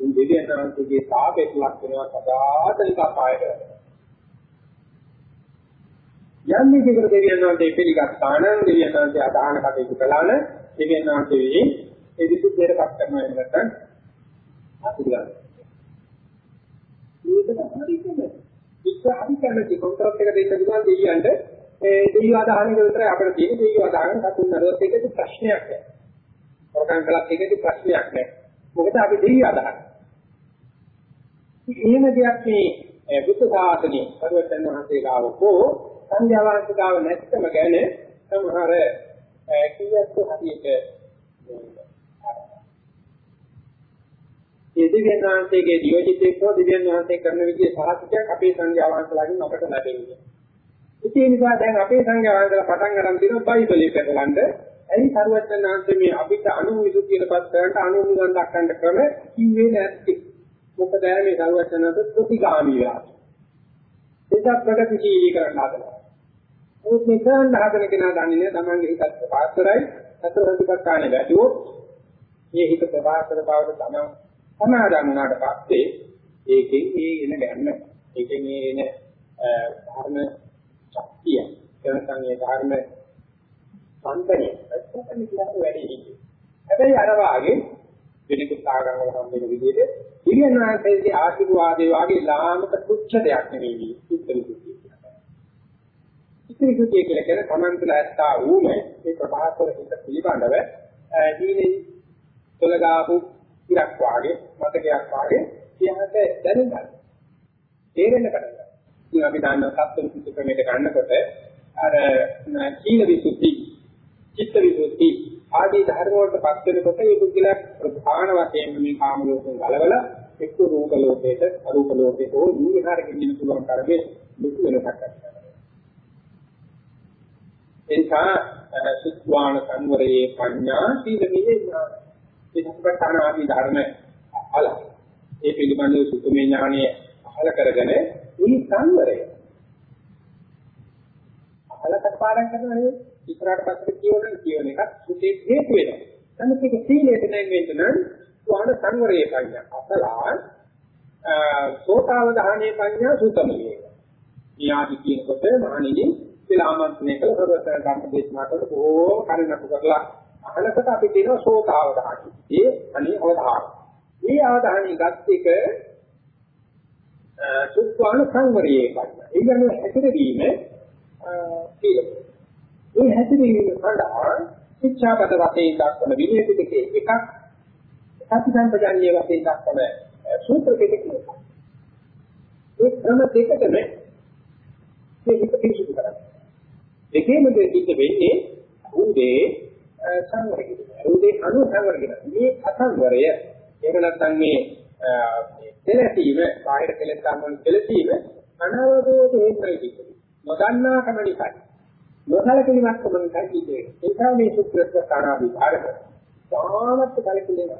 උන් දෙවියන් වහන්සේගේ තාපයට ලක් වෙනවා සදාතනික අපායට. යම් විදිහකට දෙවියන් වහන්සේ පිළිගත්තා නම් දෙවියන් වහන්සේ අදහන කටයුතු කළා නම් දෙවියන් වහන්සේ ඒ විසුද්ධියටපත් කරනවා එහෙම නැත්නම් අසුරගන්න. මේකට හරියන්නේ. ඉස්සර හරි කැමති කොන්ත්‍රාත් එක දෙන්න පුළුවන් දෙවියන්ට ඒ දෙවියෝ අදහන එක විතරයි අපිට තියෙන දෙවියෝ අදහන සතුන් නරවත් එකේ ප්‍රශ්නයක් නැහැ. වරකම් කළත් එකේ ප්‍රශ්නයක් නැහැ. මොකද අපි දෙවියෝ අදහන. එහෙම දෙයක් මේ බුද්ධ ශාසනයේ සර්වඥ වහන්සේ ගාවකෝ සංඥාවාන්තිකාව නැතිකම ගැන සමහර කීයක් හරියට ඒ දිව්‍යන් වහන්සේගේ නියෝජිතෙක් හෝ දිව්‍යන් වහන්සේ කරන විදිහේ සාහිත්‍යයක් අපේ සංඥාවාන්තලාගෙන් අපට ලැබෙන්නේ. ඒ නිසා දැන් අපේ සංඥාවාන්තලා පටන් ගන්න තියෙනවා බයිබලයේ පෙරලන්න. ඇයි සරුවචනාංශ මේ අපිට අනුවිසුද්ධියටපත් කරන්න අනුමුදන් දක්වන්න ක්‍රම කිව්වේ නැත්තේ? මොකද මේ සරුවචනාංශ ප්‍රතිගාමී වෙලා. ඒක ප්‍රගතිශීලී කරන්න හදනවා. ඒත් මේ කරන්න හදන කෙනා දන්නේ නැහැ තමන්ගේ හිතත් ප්‍රපාස්තරයි සතර සතිපට්ඨානෙ වැටුවොත් මේ හිත ප්‍රපාස්තර බවට තමන් සමාදන් වුණාට පස්සේ ඒකෙන් ඒ එන ගැන්න ඒකෙන් ඒ එන ධර්ම ශක්තිය. එනසම් ඒ ධර්ම සම්පණය අත්‍යන්තම කියන්නේ වැඩි හිතේ හැබැයි අර වාගේ වෙනක සාගම් වල හම් වෙන විදිහට ඉරියනාන්තයේ ආශිර්වාදේ වාගේ ලාමක තුච්ඡ දෙයක් නෙවෙයි. ඉතිරි ඉතිරිකුතිය කියලා කියන තමන් තුළ ඇත්තා වූම ඒ ප්‍රභාස්වර හිත පිළිබඳව දීනේ තොලගාපු ඉරක් වාගේ මතකයක් වාගේ කියහට දැනගන්න. තේරෙන්න පටන් ගන්නවා. ඉතින් අපි දන්න සත්‍ය විසුද්ධි ක්‍රමයට ගන්නකොට අර සීල විසුද්ධි, චිත්ත විසුද්ධි ආදී ධර්ම වලට පත් වෙනකොට ඒ පුද්ගලයා ප්‍රධාන වශයෙන් මේ කාම ලෝකෙන් ගලවලා එක්ක රූප ලෝකයට අරූප ලෝකයට හෝ නිවිහාරකින් ඉන්න පුළුවන් කරගේ ලොකු වෙනසක් කරනවා. එනිසා සුත්වාන සංවරයේ පඤ්ඤා සීල විඥාන මේ සම්ප්‍රදාන ආදී ධර්ම අහල ඒ පිළිබඳව සුතමේ ඥානය අහල කරගෙන මේ සංවරය අහලකට පාඩම් කරනවා නෙවෙයි ඉස්සරහට පස්සට කියවන කියවන එකත් සුතේ හේතු වෙනවා නමුත් ඒක සීලයට නැගෙන්න නම් ස්වාන සංවරයේ පඤ්ඤා අසලා සෝතාවධානයේ පඤ්ඤා සුතමයේ මේ ආදි කියනකොට මහණෙනි කියලා ආමන්ත්‍රණය කළ සර්වතර ධර්ම දේශනා කළ බොහෝ කරුණු කරලා අහලකට අපි කියනවා සෝතාවදාහි. ඒ අනේ අවධාන. මේ අවධානය ගත් එක සුත්වාන සංවරයේ ගන්න. ඒ කියන්නේ හැසිරවීම කියලා. මේ හැසිරවීම සඳහා ශික්ෂාපද වශයෙන් දක්වන විනය පිටකේ එකක් සතිසම්පජාඤ්ඤය වශයෙන් දක්වන සූත්‍ර පිටකේ එකක්. ඒ ක්‍රම දෙකකම මේ හිත පිළිසුදු කරන්නේ. දෙකේම දෙකිට වෙන්නේ උදේ සංවරය. උදේ අනු සංවරය. මේ අසංවරය එහෙම නැත්නම් මේ දෙලසීම බාහිර කෙලෙස් ගන්න දෙලසීම අනවබෝධයෙන් ප්‍රතිපද. නොදන්නා කම නිසා. නොසලකීමක් කම නිසා කියේ. ඒ නිසා මේ සුත්‍රස්ව කාණාදී කාරක. සාමත් කලකිරීම.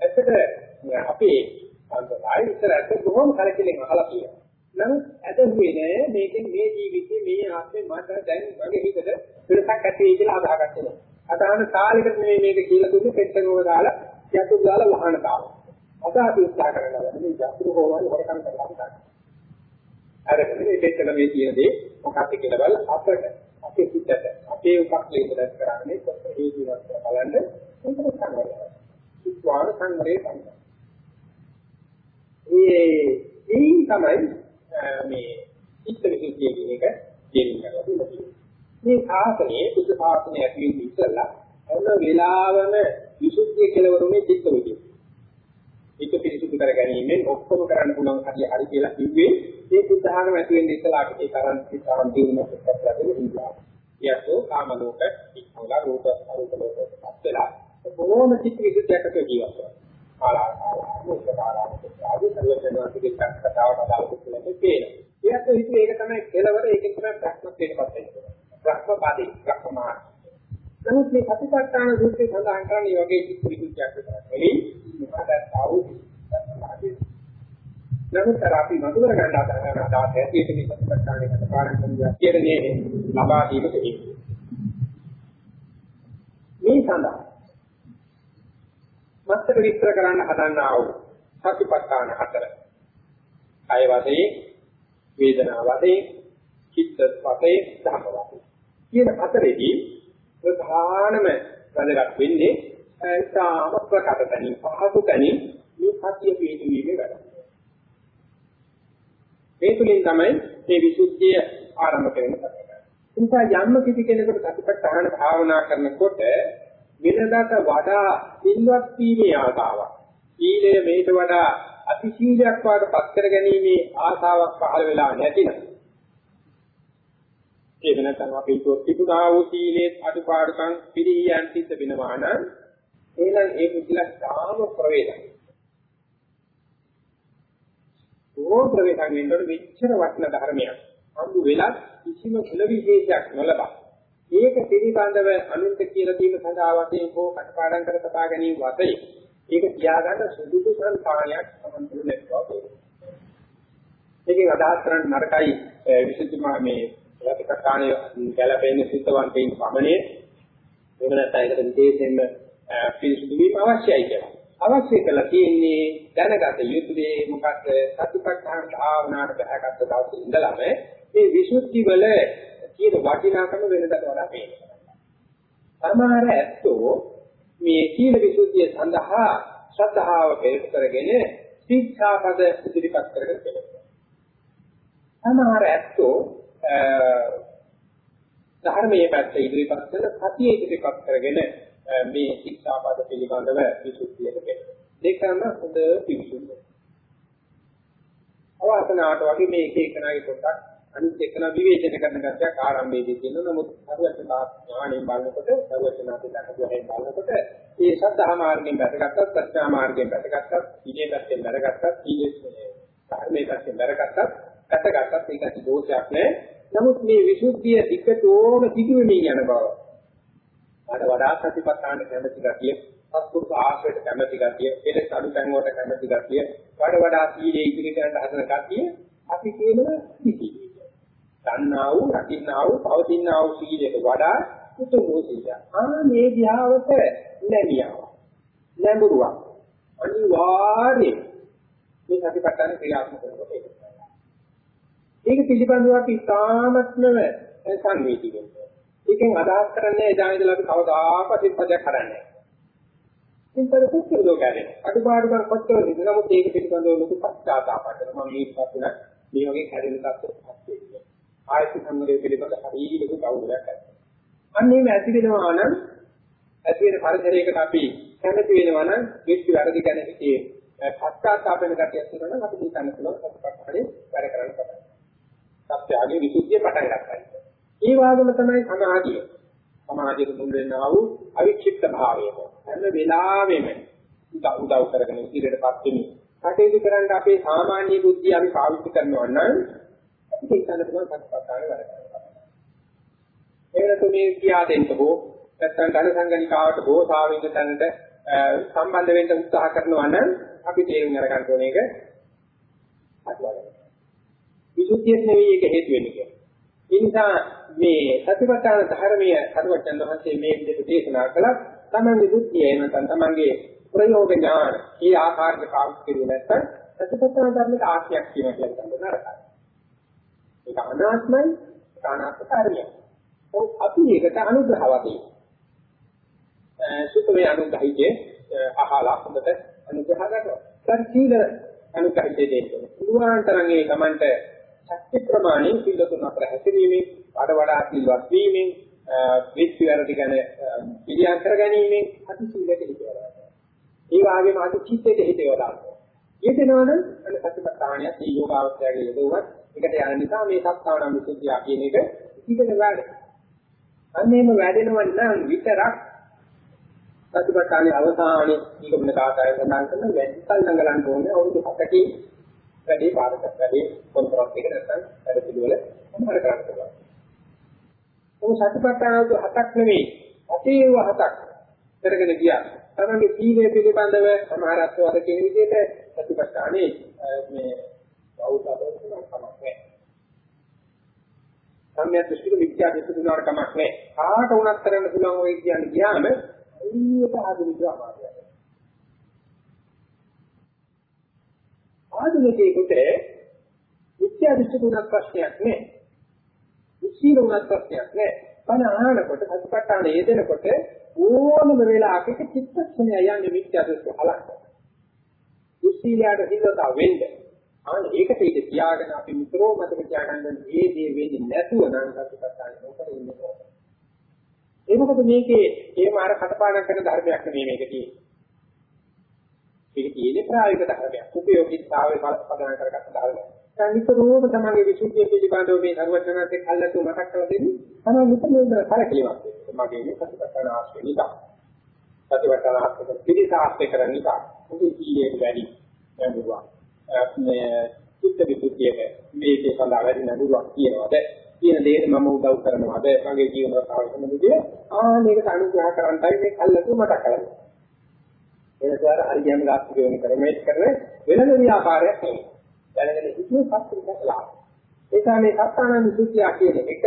ඇත්තට අපේ අන්තරායි ඉතර ඇත්ත බොහොම කලකිරීම අහලා කියනවා. නමුත් ඇදහුවේ නෑ මේකෙන් මේ ජීවිතේ මේ ආත්මේ මට දැන් මගේ හිතට වෙනසක් ඇති වෙයි කියලා අදහගත්තේ නෑ. අදහන කාලෙකට නෙමෙයි මේක කියලා දුන්නේ පෙට්ටගම දාලා යතු දාලා වහන තාම. අද අපි උත්සාහ කරනවා මේ යතු හොවල් හොරකම් කරලා ගන්න. අර මේ පෙට්ටගම මේ කියන දේ මොකක්ද කියලා බල අපට අපේ හිතට අපේ උපක්ලේශ කරන්නේ කොහේ ජීවත් බලන්න ඒක තමයි. ස්වාම සංග්‍රහය තමයි. ඒ ඒ තමයි මේ චිත්ත විසුද්ධිය කියන එක තේරුම් ගන්න ඕනේ. මේ ආසනයේ බුද්ධ ශාසනය ඇති වෙන්න ඉස්සෙල්ලා හැම වෙලාවෙම විසුද්ධිය කෙලවරුනේ චිත්ත විසුද්ධිය. ඒක පිරිසිදු කර ගැනීමෙන් ඔක්කොම කරන්න පුළුවන් හරිය හරි කියලා කිව්වේ මේ බුද්ධ ආගම ඇති වෙන්න ඉස්සෙල්ලා අපිට ඒ තරම් තරම් දිනුනක් කරලා ඉන්නවා. යසෝ කාම ලෝක, ඉක්මලා රූප අරූප ලෝකපත් වෙලා බොහෝම චිත්ත විසුද්ධියකට ජීවත් වෙනවා. ආලාපාන මුඛාලාප ආදී සර්වඥාන්තිගේ කතාවට අදාළ කුලෙක පේනවා. ඒත් හිතුවේ ඒක තමයි කෙලවර ඒකෙන් තමයි ප්‍රශ්නත්වයටපත් වෙන්නේ. ප්‍රශ්න පාදී ප්‍රශ්නමාන. නමුත් මේ සතිපට්ඨාන සූත්‍රයේ සඳහන් කරන මේ වගේ චිත්ත විසුද්ධියක් විතරයි. මොකද තාවු නමුත් අපි මතුවර ගන්න අදහන අදහස ඇති ඒක මේ සතිපට්ඨානයේ කතාපාරක් කරනවා කියන්නේ ලබා දීමට හේතුව. මේ සඳහා මත්තර විස්තර කරන්න හදන්නා වූ සතිපට්ඨාන හතර. කය වශයෙන්, වේදනා වශයෙන්, චිත්ත වශයෙන්, ධම්ම වශයෙන්. කියන හතරේදී ප්‍රධානම වැදගත් වෙන්නේ සාම ප්‍රකට තනින් පහසු තනින් මේ සතිය පිළිවීමේ වැඩ. මේ තුලින් තමයි මේ විසුද්ධිය ආරම්භ වෙන්නේ. නිසා යම්ම කිසි කෙනෙකුට සතිපට්ඨාන භාවනා කරනකොට වෙනදාට වඩා සිල්වත් වීමේ ආසාවක්. සීලය මේට වඩා අතිශීලයක් වාටපත් කර ගැනීමේ ආසාවක් පහළ වෙලා නැතිනම් ඒ වෙනතන අපි තිබුණා වූ සීලේ අඩුපාඩුකම් පිළියන් සිද්ධ වෙනවා නම් එහෙනම් ඒ මුදලා සාම ප්‍රවේදයි. ඕ ප්‍රවේදයෙන් වෙනකොට මෙච්චර වටින ධර්මයක්. අඳු වෙලක් කිසිම කුල විශේෂයක් නොලබා ඒක පිළිබඳව අනුන්ට කියලා දීම සඳහා වශයෙන් හෝ කටපාඩම් කර කතා ගැනීම වශයෙන් ඒක තියාගන්න සුදුසු සංස්කාරයක් සම්පූර්ණ නැතුව මේකෙන් අදහස් කරන්න නරකයි විශේෂම මේ ප්‍රතිකතානේ ගැළපෙන සිද්ධවන්තයින් පමණේ එහෙම නැත්නම් ඒකට විශේෂයෙන්ම පිළිසුදු වීම අවශ්‍යයි කියලා. අවශ්‍ය කළා තියෙන්නේ දැනගත යුතුනේ මොකක්ද සතිපට්ඨාන භාවනාවට බහගත්ත දවසේ ඉඳලාම මේ විසුද්ධි වල කියන වටිනාකම වෙනකට වඩා පේනවා. සමහර ඇත්තෝ මේ සීල විසුද්ධිය සඳහා ශ්‍රද්ධාව හේතු කරගෙන ශික්ෂාපද ඉදිරිපත් කරගෙන තියෙනවා. සමහර ඇත්තෝ ධර්මයේ පැත්ත ඉදිරිපත් කරන සතිය ඉදිරිපත් කරගෙන මේ ශික්ෂාපද පිළිබඳව විසුද්ධියට පෙළෙනවා. දෙකම හොඳ පිළිසුදුයි. අවසනාවට වගේ මේ එක එකනාගේ පොඩ්ඩක් අනිත් එකන විවේචන කරන ගැටයක් ආරම්භයේදී තියෙනවා. නමුත් සරුවචනා ඥාණයෙන් බලනකොට සරුවචනාගේ දහයෙන් බලනකොට මේ සද්ධා මාර්ගයෙන් බැසගත්තත් සත්‍යා මාර්ගයෙන් බැසගත්තත් ඉනේ පැත්තෙන් බැසගත්තත් ඉනේ ධර්මයේ පැත්තෙන් බැසගත්තත් ගැටගත්තත් ඒකට දෝෂයක් නෑ. නමුත් මේ විසුද්ධිය ටිකටෝම සිදුවෙමින් යන බව. අර වඩා සතිපට්ඨාන කැමැති ගතිය, සත්පුරුෂ ආශ්‍රයට කැමැති ගතිය, එලෙස අඩු තැන් වලට කැමැති ගතිය, වඩා වඩා සීලේ ඉදිරි කරන්න හදන ගතිය අපි කියනවා සිටි. ගන්නා වූ, රකින්නා වූ, පවතිනා වූ සීලයට වඩා උතුම් වූ සීලය. ආ මේ ධ්‍යාවත නැමියාව. නැඹුරුවක්. අනිවාර්යයෙන් මේ සතිපට්ඨාන ක්‍රියාත්මක කරනකොට ඒක. ඒක පිළිබඳව අපි ඉතාමත්ම සංවේදී වෙනවා. ඒකෙන් අදහස් කරන්නේ එදා ඉඳලා අපි කවදාකවත් ඉපදයක් කරන්නේ නැහැ. ඉතින් කුක්කුරු දෝකරේ. අඩුපාඩුකම් කොච්චර නමුත් ඒක පිළිබඳව ලොකු පශ්චාත්තාපයක් මම මේ පස්සෙන මේ වගේ කැඩෙන තත්ත්වයක් තියෙනවා. ආයත සංගලයේ පිළිබඳ හරියට කවුරුයක් ඇති. අන්න එහෙම ඇති වෙනවා නම් ඇති වෙන පරිසරයකට අපි කැමති වෙනවා නම් විශ්ව වැරදි ගැන හිතේ පස්කාත්තාප වෙන ගැටියක් තියෙනවා නම් අපි හිතන්න පුළුවන් සත්‍යපත්හරේ වැඩ කරන්න පටන් ගන්නවා. සත්‍යයේ විසුද්ධිය පටන් ගන්නවා. ඒ වගේම තමයි සමාධිය. සමාධියට මුල් වෙනා වූ අවික්ෂිප්ත භාවය. හැම වෙලාවෙම උදව් කරගෙන ඉදිරියටපත් වෙමි. කටයුතු කරන්න අපේ සාමාන්‍ය බුද්ධිය අපි පාවිච්චි කරනවා නම් ඒක හිතන්න පුළුවන් සත්‍යපත්තානේ වැඩ කරනවා. එහෙනම් මේ කියා දෙන්න හෝ නැත්නම් ධන සංගණිකාවට හෝ සාවින්ද තැනට සම්බන්ධ වෙන්න උත්සාහ කරනවා නම් අපි තේරුම් අරගන්න ඕනේ ඒක අත්වලයි. විසුද්ධිය නෙවෙයි ඒක හේතු වෙන්නේ කියලා. ඒ නිසා මේ සතිපට්ඨාන ධර්මීය සරුවචන් වහන්සේ මේ විදිහට දේශනා කළා තමන්ගේ බුද්ධිය එනකන් තමන්ගේ ප්‍රයෝග ඥාන ඒ ආකාරයට පාවිච්චි කරුවේ නැත්නම් සතිපට්ඨාන ධර්මයට ආශ්‍රයක් කියන කියලා ගන්න නරකයි. ඒක අනාත්මයි අනාත්මකාරය. ඔව් අපි ඒකට අනුග්‍රහවදී. සුතමේ අනුග්‍රහිතේ අහලා හොඳට අනුග්‍රහ කරනවා. දැන් සීල අනුකම්පිතේ දෙන්න. පුළුවන්තරම් ඒ Tamanට ශක්ති ප්‍රමාණය සිල් තුන අතර හැසිරීමෙන් වඩ වඩා සිල්වත් වීමෙන් විච්ච වැරදි ගැන පිළියම් කර ගැනීමෙන් අති සීලයට හිතවලා. ඒ වගේම අති චිත්තයට හිතවලා. යෙදෙනවනම් අන්න සතිපට්ඨානය මේ යෝගාවචරයේ යෙදුවත් එකට යන නිසා මේ සත්‍තාවන විසුද්ධිය කියන එක ඉතිගෙන වැඩ. අන්නේම වැඩෙනව නම් විතරක් සතිපට්ඨානයේ අවසානයේ ඊගොන්න කාකාරය සඳහන් කරන වැඩිකල් නඟලන්න ඕනේ අවුරුදු 7කින් වැඩි පාරකට වැඩි කොන්ත්‍රාත් එක නැත්නම් වැඩ පිළිවෙල සමහර කරන්න පුළුවන්. ਉਹ සතිපට්ඨානවල හතක් නෙවෙයි අතේව හතක් කරගෙන ගියා. තමයි සීලය පිළිබඳව සමහර අත්වල කියන විදිහට සතිපට්ඨානේ මේ බෞද්ධ අදහසක් කමක් නැහැ. සම්මිය දෘෂ්ටික විද්‍යා දෘෂ්ටිනාර කමක් නැහැ. කාට වුණත් කරන්න පුළුවන් ඔය කියන්නේ ගියාම එළියට ආධුනික ආමාරය. ආධුනිකයෙකුට විද්‍යා දෘෂ්ටිකුණක් ප්‍රශ්නයක් නැහැ. විශ්ීලුණක් ප්‍රශ්නයක් නැහැ. බණ අහනකොට සතිපට්ඨාන යෙදෙනකොට ඕනම වෙලාවක චිත්තක්ෂණය යන්නේ විද්‍යා දෘෂ්ටි හලක්. විශ්ීලයට හිතතා වෙන්නේ ආන ඒකට ඒක තියාගෙන අපි මිත්‍රෝ මතක තියාගන්න මේ දේ වෙන්නේ නැතුව නම් සතිපට්ඨාන නොකර ඉන්න ඕනේ. ඒ මොකද මේකේ ඒ මාර කටපාඩම් කරන ධර්මයක් නෙමෙයි මේක තියෙන්නේ. මේක තියෙන්නේ ප්‍රායෝගික ධර්මයක්. උපයෝගීතාවයේ පදනම් කරගත්ත ධර්මයක්. දැන් විතරෝම තමයි විසුද්ධිය පිළිබඳව මේ ධර්මචනන්තේ කල්ලාතු මතක් කරලා දෙන්නේ. තමයි මෙතන මේ කරකලියක්. මගේ මේ සතිපට්ඨාන ආශ්‍රය නිසා. සතිපට්ඨාන ආශ්‍රය පිළිසාස්ත්‍ය කරන නිසා. මුදි කීයේ වැඩි. දැන් දුවා. මේ චිත්ත විසුද්ධියක මේකේ සඳහා වැඩි නඩුවක් කියනවාද කියන දෙයට මම උදව් කරනවාද මගේ ජීවන රටාව සම්බන්ධදී ආ මේකට අනුග්‍රහ කරන්නයි මේ කල්ලතු මතක් කරන්නේ එනසාර හරියම ගාස්තු කියන කරමේ කරන වෙනම ව්‍යාපාරයක් නෙවෙයි. දැනගෙන හිතුවේ පස්සේ කළා ඒක මේ සත්‍යානන්ද විසුද්ධිය කියන එක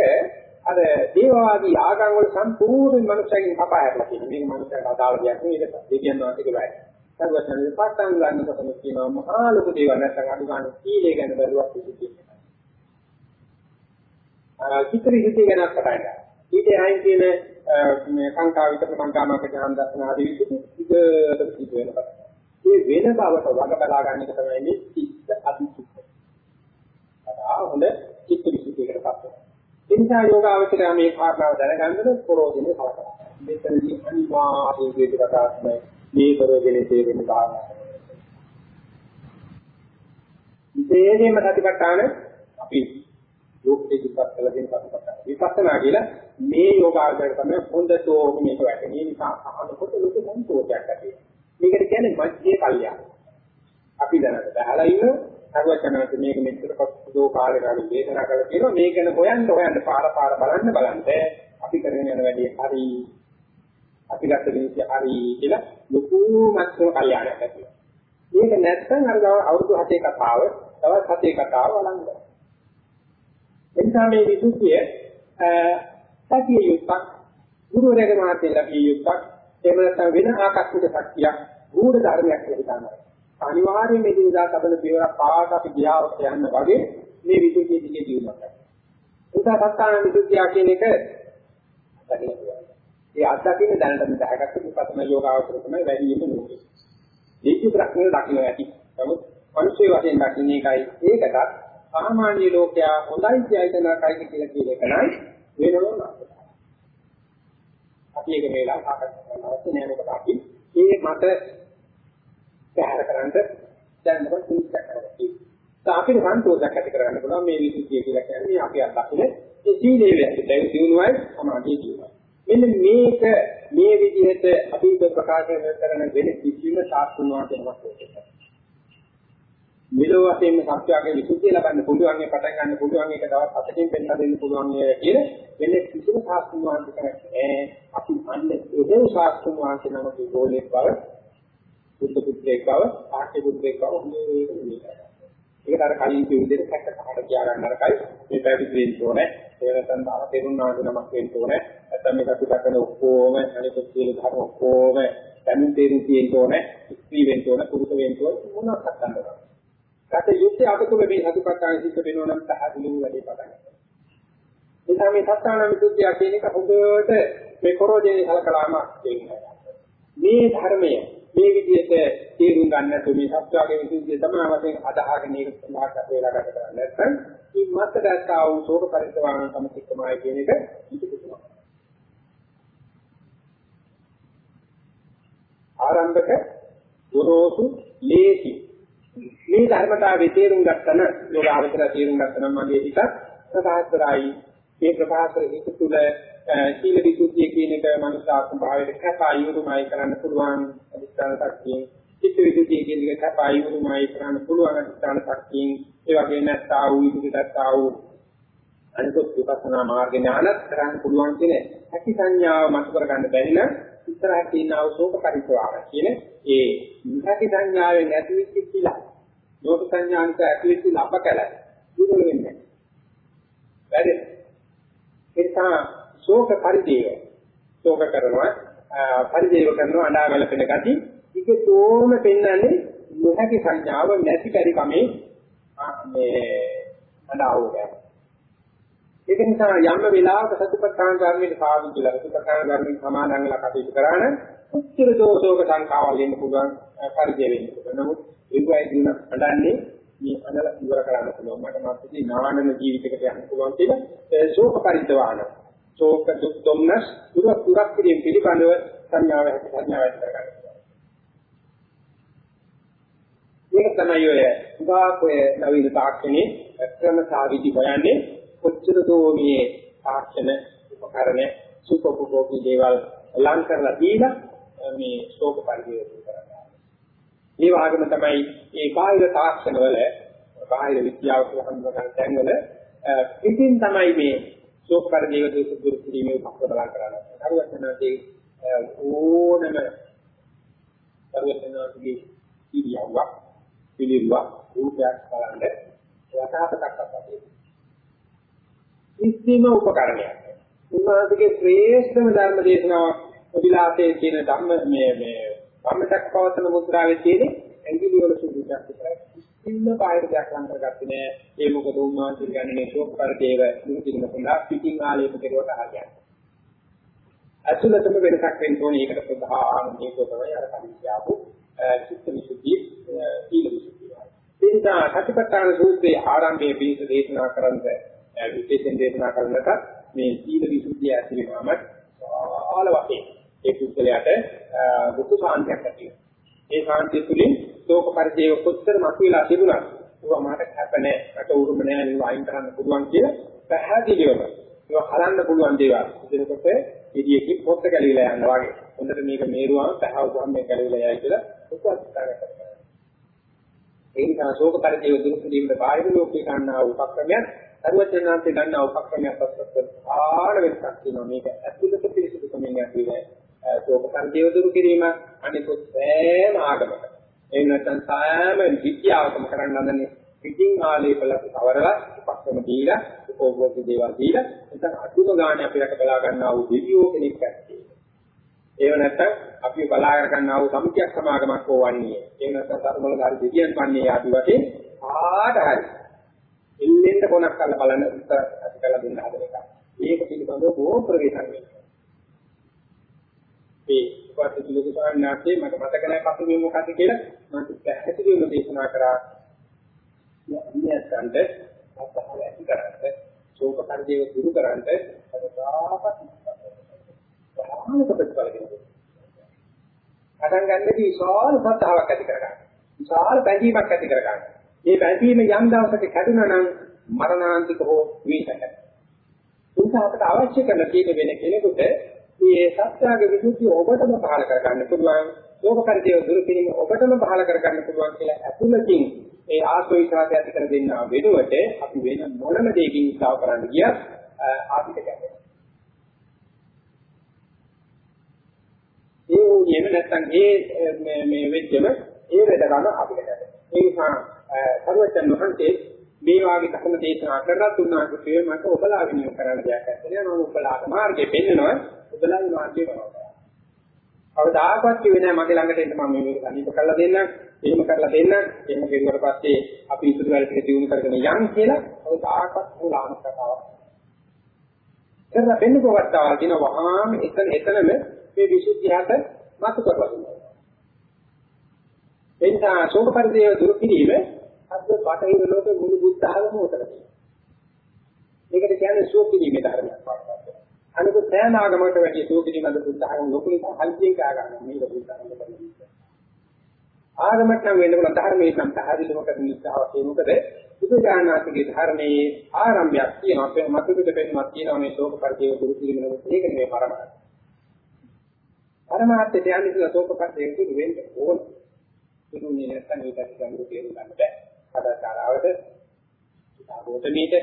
අර දේවවාදී ආගම් වල සම්පූර්ණ මනුස්සයන්ගේ කපා හැරලා තියෙන. මේ මනුස්සයන්ට අදාළ දෙයක් නෙවෙයි. ඒක දෙවියන් වහන්සේගේ වැඩ. සර්වඥයන් පටන් ගන්නකොටම කියනවා මහා ලොකු දේවල්. නැත්නම් අඩු ගන්න සීලය ගැන බැලුවක් කිසිදෙයක් නැහැ. චිත්‍ර හිතේ ගැන කතා කරා. ඊට අයින් තියෙන මේ සංකා විතර සංකාමක ඥාන දර්ශන ආදී විදිහට ඉතින් සිද්ධ වෙනවා. මේ වෙන බවට වග බලා ගන්න එක තමයි මේ චිත්ත අධිචිත්ත. අදා හොඳ චිත්ත විසුද්ධියකට පත් වෙනවා. එනිසා යෝගාවචරය මේ කාරණාව දැනගන්නද පරෝධිනේ කලකලා. මෙතනදී අනිවාර්යයෙන් වේදකතාත්මයි මේ පරෝධිනේ තේරෙන්න බාරයි. විශේෂයෙන්ම සතිපට්ඨාන අපි ලෝකෙ ඉස්සත් කළ දෙන සතිපට්ඨාන. විපස්සනා කියලා මේ යෝගාචරය තමයි හොඳටෝ මේක වැටෙන්නේ. නිසා අහනකොට ලොකු සන්තෝෂයක් ඇති වෙනවා. මේකට කියන්නේ මජ්ජේ කල්යය. අපි දැනට බහලා ඉන්න අරවචනන්ත මේක මෙච්චර පසුදෝ කාලේ ගන්න දේශනා කරලා කියනවා මේක ගැන හොයන්න හොයන්න පාර පාර බලන්න බලන්න අපි කරගෙන යන වැඩේ හරි අපි ගත්ත දේ හරි කියලා ලොකු මත්ව කල්යාණයක් ඇති මේක නැත්නම් අර අවුරුදු 7 කතාව තවත් 7 කතාව වළංග එනිසා මේ විසුද්ධිය සතිය යුක්තක් ගුරුවරයාගේ මාර්ගයෙන් ලැබිය යුක්තක් එහෙම නැත්නම් වෙන ආකස්මික ශක්තියක් ගුණ ධර්මයක් කියලා හිතනවා අනිවාර්යයෙන් මේ දිනදා කබල පියවර පාඩ අපි ගියාවත් යන්න වගේ මේ විදුලිය දිගේ දිනුනක්. උදා සත්තාන විදුලිය කියන එක ඒ අත්දකින්න දැනටම දැනගත්ත විපස්සනා යෝගාවචර තමයි වැඩි වෙන ලෝකෙ. දීප්ති ප්‍රඥා දකින්න ඇති. නමුත් මිනිස්සේ වශයෙන් දකින්න එකයි ඒකටත් සාමාන්‍ය ලෝකයා හොඳයි කියයි නරකයි කියලා කියන එක නයි වෙනම නෑ. අපි ඒක මේලා සාකච්ඡා කරන්න අවශ්‍ය නැහැ මොකද අපි මේ මත පැහැර කරන්න දැනනකොට සිහිච්ච කරගන්නවා. අපිට සන්තෝෂයක් ඇති කරගන්න පුළුවන් මේ විසුද්ධිය කියලා කියන්නේ අපි අත්දකින ඒ සීලේ වැඩි දැන් දිනුවයි සමාධිය දිනුවයි. මෙන්න මේක මේ විදිහට අපි ප්‍රකාශ කරන වෙන කිසිම ශාස්ත්‍රණාවක් නැහැ. මෙලොව වශයෙන් සත්‍යයේ විසුද්ධිය ලබන්න පුළුවන් මේ පටන් ගන්න පුළුවන් එක දවස් හතකින් පෙන්නලා දෙන්න පුළුවන් කියන වෙන කිසිම ශාස්ත්‍රණාවක් නැහැ. අපි අන්නේ ඒ ශාස්ත්‍රණාවක් නමක ගෝලෙක් බව බුද්ධ පුත්‍රයෙක් බව, ආර්ය පුත්‍රයෙක් බව හොඳට මෙහෙය. ඒකට අර කලින් කිව්ව විදිහට සැක පහට කියා ගන්න අරකයි මේ පැවිදි වෙන්න ඕනේ. ඒ නැත්නම් තව තෙරුණාට නමක් වෙන්න ඕනේ. නැත්නම් මේක අපි දක්වන ඔක්කොම අනිකුත් සියලු ධර්ම ඔක්කොම දැනුම් තේරුම් තියෙන්න ඕනේ. ස්ත්‍රී වෙන්න ඕනේ, පුරුෂ වෙන්න ඕනේ මොනවද කරන්නේ. රට යුද්ධය අපතුල මේ හදුපත්තාන සිද්ධ වෙනවා නම් පැහැදිලිව වැඩි පටන් ගන්නවා. ඒ තමයි සත්‍යාන විසුද්ධිය කියන එක හොඳට මේ කොරෝජනේ සලකලාම කියන්නේ. මේ ධර්මය මේ විදිහට තේරුම් ගන්නට මේ සත්‍යයේ විදිහේ තමයි වශයෙන් අදහගෙන ඒක සඳහා වේලා ගත කරන්නේ නැත්නම් මේ මත්තට ආ වූ ශෝක පරිසවාන සමතික්කමයි කියන එක පිටුපිටුමයි ආරම්භක ගොරෝසු ලේසි මේ ධර්මතාවයේ තේරුම් ගත්තන යෝගාවචර තේරුම් ගත්තනම් මගේ හිත ප්‍රකාශතරයි මේ ප්‍රකාශර හිත තුළ සීල විසුද්ධිය කියන එක මනසාත්ම භාවයට කැපායුරුමයි කරන්න පුළුවන් අධිෂ්ඨාන ශක්තියෙන් චිත්ත විසුද්ධිය කියන එක කැපායුරුමයි කරන්න පුළුවන් අධිෂ්ඨාන ශක්තියෙන් ඒ වගේ නැත්තා වූ ඉදිරියට වූ අනිකුත් විපස්සනා මාර්ග ඥානත් කරන්න පුළුවන් කියන හැකි සංඥාව මත කරගන්න බැරි නම් ඉස්සරහ තියෙන අවශෝක පරිසවාර කියන ඒ නිහති සංඥාවෙන් ඇති වෙච්ච කියලා ලෝක සංඥාන්ත ඇති වෙච්ච ලබකල දුර්වල වෙන්නේ. වැඩි. ඒ නිසා ශෝක පරිදේව ශෝක කරනවා පරිදේව කරනවා අඬා ගලපෙන ගති ඒකතෝම පෙන්වන්නේ නොහැකි සංඥාව නැති පරි කමේ මේ අඬාවෝ ගැන ඒක නිසා යම් වෙලාවක සතිපට්ඨාන ධර්මයේ පාවිච්චි කරලා සතිපට්ඨාන ධර්මයෙන් සමාදන් වෙලා කටයුතු කරාන උත්තර දෝෂෝක සංඛාවල් එන්න පුළුවන් පරිදේ වෙන්න පුළුවන්. නමුත් ඒකයි දින අඬන්නේ මේ අඬල ඉවර කරන්න පුළුවන්. මට මාත්‍රි නාවනන ජීවිතයකට යන්න පුළුවන් කියලා ශෝක පරිද්දවාන. ශෝක දුක් දුම්නස් දුර දුරක් කිරීම පිළිබඳව සංඥාව හැට සංඥාව ඇති කරගන්න. මේක තමයි ඔය උගාක් ඔය නවීන තාක්ෂණයේ ක්‍රම සාවිදි හොයන්නේ. කොච්චර දෝ මේ තාක්ෂණ උපකරණ සුපෝපභෝගී දේවල් ලං කරලා දීලා මේ ශෝක පරිදේශ කරනවා. මේ වගේම තමයි මේ බාහිර තාක්ෂණ වල බාහිර විද්‍යාව කියලා හඳුනගන්න තැන්වල පිටින් තමයි මේ ශෝක පරිදේශ දුරු කිරීමේ පක්ෂ බලන් කරන්නේ. හරිවටනදී ඕනම පරිවර්තනාවකදී ඉරියව්වක් පිළිරුවක් රූපයක් බලන්න යථාර්ථයක් අපිට කිසිම උපකරණයක්. උන්වහන්සේගේ ශ්‍රේෂ්ඨම ධර්ම දේශනාව අභිලාෂයේ කියන ධම්ම මේ මේ ධම්මචක් පවතන මුද්‍රාවේ තියෙන ඇඟිලි වල සුදුසුකම් විතරයි. කිසිම බාහිර දෙයක් ලං කරගත්තේ නෑ. ඒ මොකද උන්වහන්සේ කියන්නේ ශෝක පරිදේව මුදින සඳහා පිටින් ආලේප කෙරුවට හරියන්නේ. අසුලතම වෙනසක් වෙන්න ඕනේ. ඒකට ප්‍රධාන මේක තමයි අර කලින් කියපු චිත්ත විසුද්ධි, සීල විසුද්ධි. ඒ නිසා සතිපට්ඨාන සූත්‍රයේ ආරම්භයේ පිළිස දේශනා කරන්නේ විශේෂයෙන් දේශනා කරනක මේ සීල විසුද්ධිය ඇති වෙනවම ආල වශයෙන් ඒ කුසලයට දුක සාන්තියක් ඇති වෙනවා. ඒ සාන්තිය තුළින් ශෝක පරිදේව කොච්චර මතුවලා තිබුණා ඒවා මට කැප නැහැ, රට උරුම නැහැ, ඒවා අයින් කරන්න පුළුවන් කියලා පැහැදිලිවම ඒවා හලන්න පුළුවන් දේවල්. එතකොට ඉදියකින් පොත්ත ගැලවිලා යනවා වගේ. හොඳට මේක මේරුවාම පැහැවුවාම මේක ගැලවිලා යයි කියලා උපස්ථාන කරනවා. ඒ නිසා ශෝක පරිදේව දුරු කිරීමේ බාහිර ලෝකේ ගන්නා උපක්‍රමයක් සර්වඥාන්සේ ගන්නා උපක්‍රමයක් පස්සට ආන වෙනසක් තියෙනවා. මේක ඇතුළත පිළිසුදුකමින් ඇතිවෙන ශෝක පරිදේව දුරු කිරීම අනිකුත් සෑම ආගමක ඒ නැත්නම් සෑම විද්‍යාවකම කරන්න හදන්නේ පිටින් ආලේපල කවරලා උපක්‍රම දීලා උපෝභෝගී දේවල් දීලා නැත්නම් අතුම ගානේ අපිට බලා ගන්නා වූ දෙවියෝ කෙනෙක් ඇත්තේ. ඒව නැත්නම් අපි බලා ගන්නා වූ සමිතියක් සමාගමක් ඕවන්නේ ඒ නැත්නම් ධර්මවල හරි දෙවියන් පන්නේ ආදි වශයෙන් ආට හරි. එල්ලෙන්න කොනක් කරලා බලන්න උත්තර ඇති කරලා දෙන්න හදන එක. මේක පිළිබඳව බොහෝ ප්‍රවේශම් වෙනවා. මේ වාස්තු දුක සාන්නාසේ මට මතක නැහැ පසුබිම මොකක්ද කියලා මම පැහැදිලිවම දේශනා කරා. ඉන්නයන්ට අත්හල ඇති කරන්නේ ශෝක පරිදේව දුරු කරන්නේ අදාපත් ප්‍රාණ ප්‍රතිඵල දෙනවා. පටන් ගන්නදී විශාල සත්‍තාවක් ඇති කරගන්න. විශාල බැඳීමක් ඇති කරගන්න. මේ බැඳීම යම් දවසක කැඩුනා නම් මරණාන්තික හෝ විසක. ඒක අපට අවශ්‍ය කරන තියෙන වෙන කෙනෙකුට මේ සත්‍යයේ විසුද්ධිය ඔබටම පහල කරගන්න පුළුවන්. ලෝක පරිදේව දුරු කිරීම ඔබටම පහල කරගන්න පුළුවන් කියලා අතුලකින් ඒ ආත්මවිශ්වාසය ඇති කර දෙන්න වෙනුවට අපි වෙන මොනම දෙයකින් ඉස්සාව කරන්න ගියත් ආපිට ගැටෙනවා. ඒ වගේම නැත්නම් ඒ මේ වෙච්චම ඒ වැඩ ගන්න අපිට ගැටෙනවා. ඒ නිසා සර්වචන් වහන්සේ මේ වාගේ ධර්ම දේශනා කරලා තුන්වහන්සේ මට ඔබලා විනියම කරන්න දෙයක් නැහැ නෝ. ඔබලාට මාර්ගය පෙන්නනවා. ඔබලා මේ මාර්ගය බලනවා. අවදාකවත් කිව්වේ නැහැ මගේ ළඟට එන්න මම මේක අනිත් කරලා දෙන්නම් එහෙම කරලා දෙන්න. එහෙම කෙරුවට පස්සේ අපි ඉතුරු වැඩ ටික දිනු කරගෙන යන් කියලා අවදාකවත් උලාම කතාවක්. කරලා වෙන්න කොවත්තාවල් කියන වහාම එතන එතනම මේ විසුද්ධියට මතු කරලා එනිසා ශෝක පරිදේව දුරු කිරීම අද බටහිර ලෝකේ මුළු බුද්ධ ආගම උතර මේකට කියන්නේ ශෝක කිරීමේ ධර්මයක් වඩපත්. අනිත් සෑම ආගමකට වැඩි ශෝක කිරීම අද බුද්ධ ආගම ලොකු නිසා හල්තියෙන් කා ගන්න මේක බුද්ධ ආගම කරන්නේ. ආගමට නම් වෙන්න ධර්මයේ නම් පැහැදිලිවකට නිස්සාවක් ඒ මොකද බුදුජානනාථගේ ධර්මයේ ආරම්භයක් තියෙනවා මතු පිට පෙන්නක් තියෙනවා මේ ශෝක පරිදේව දුරු කිරීම නෙවෙයි ඒක නෙවෙයි පරමාර්ථය. පරමාර්ථයට යන්නේ කියලා ශෝක පරිදේව දුරු වෙන්න ඕන. දුන්නේ නැත්නම් ඒකට ගැඹුරු තේරුම් ගන්න බෑ. කදාචාරාවට ගෝතමීට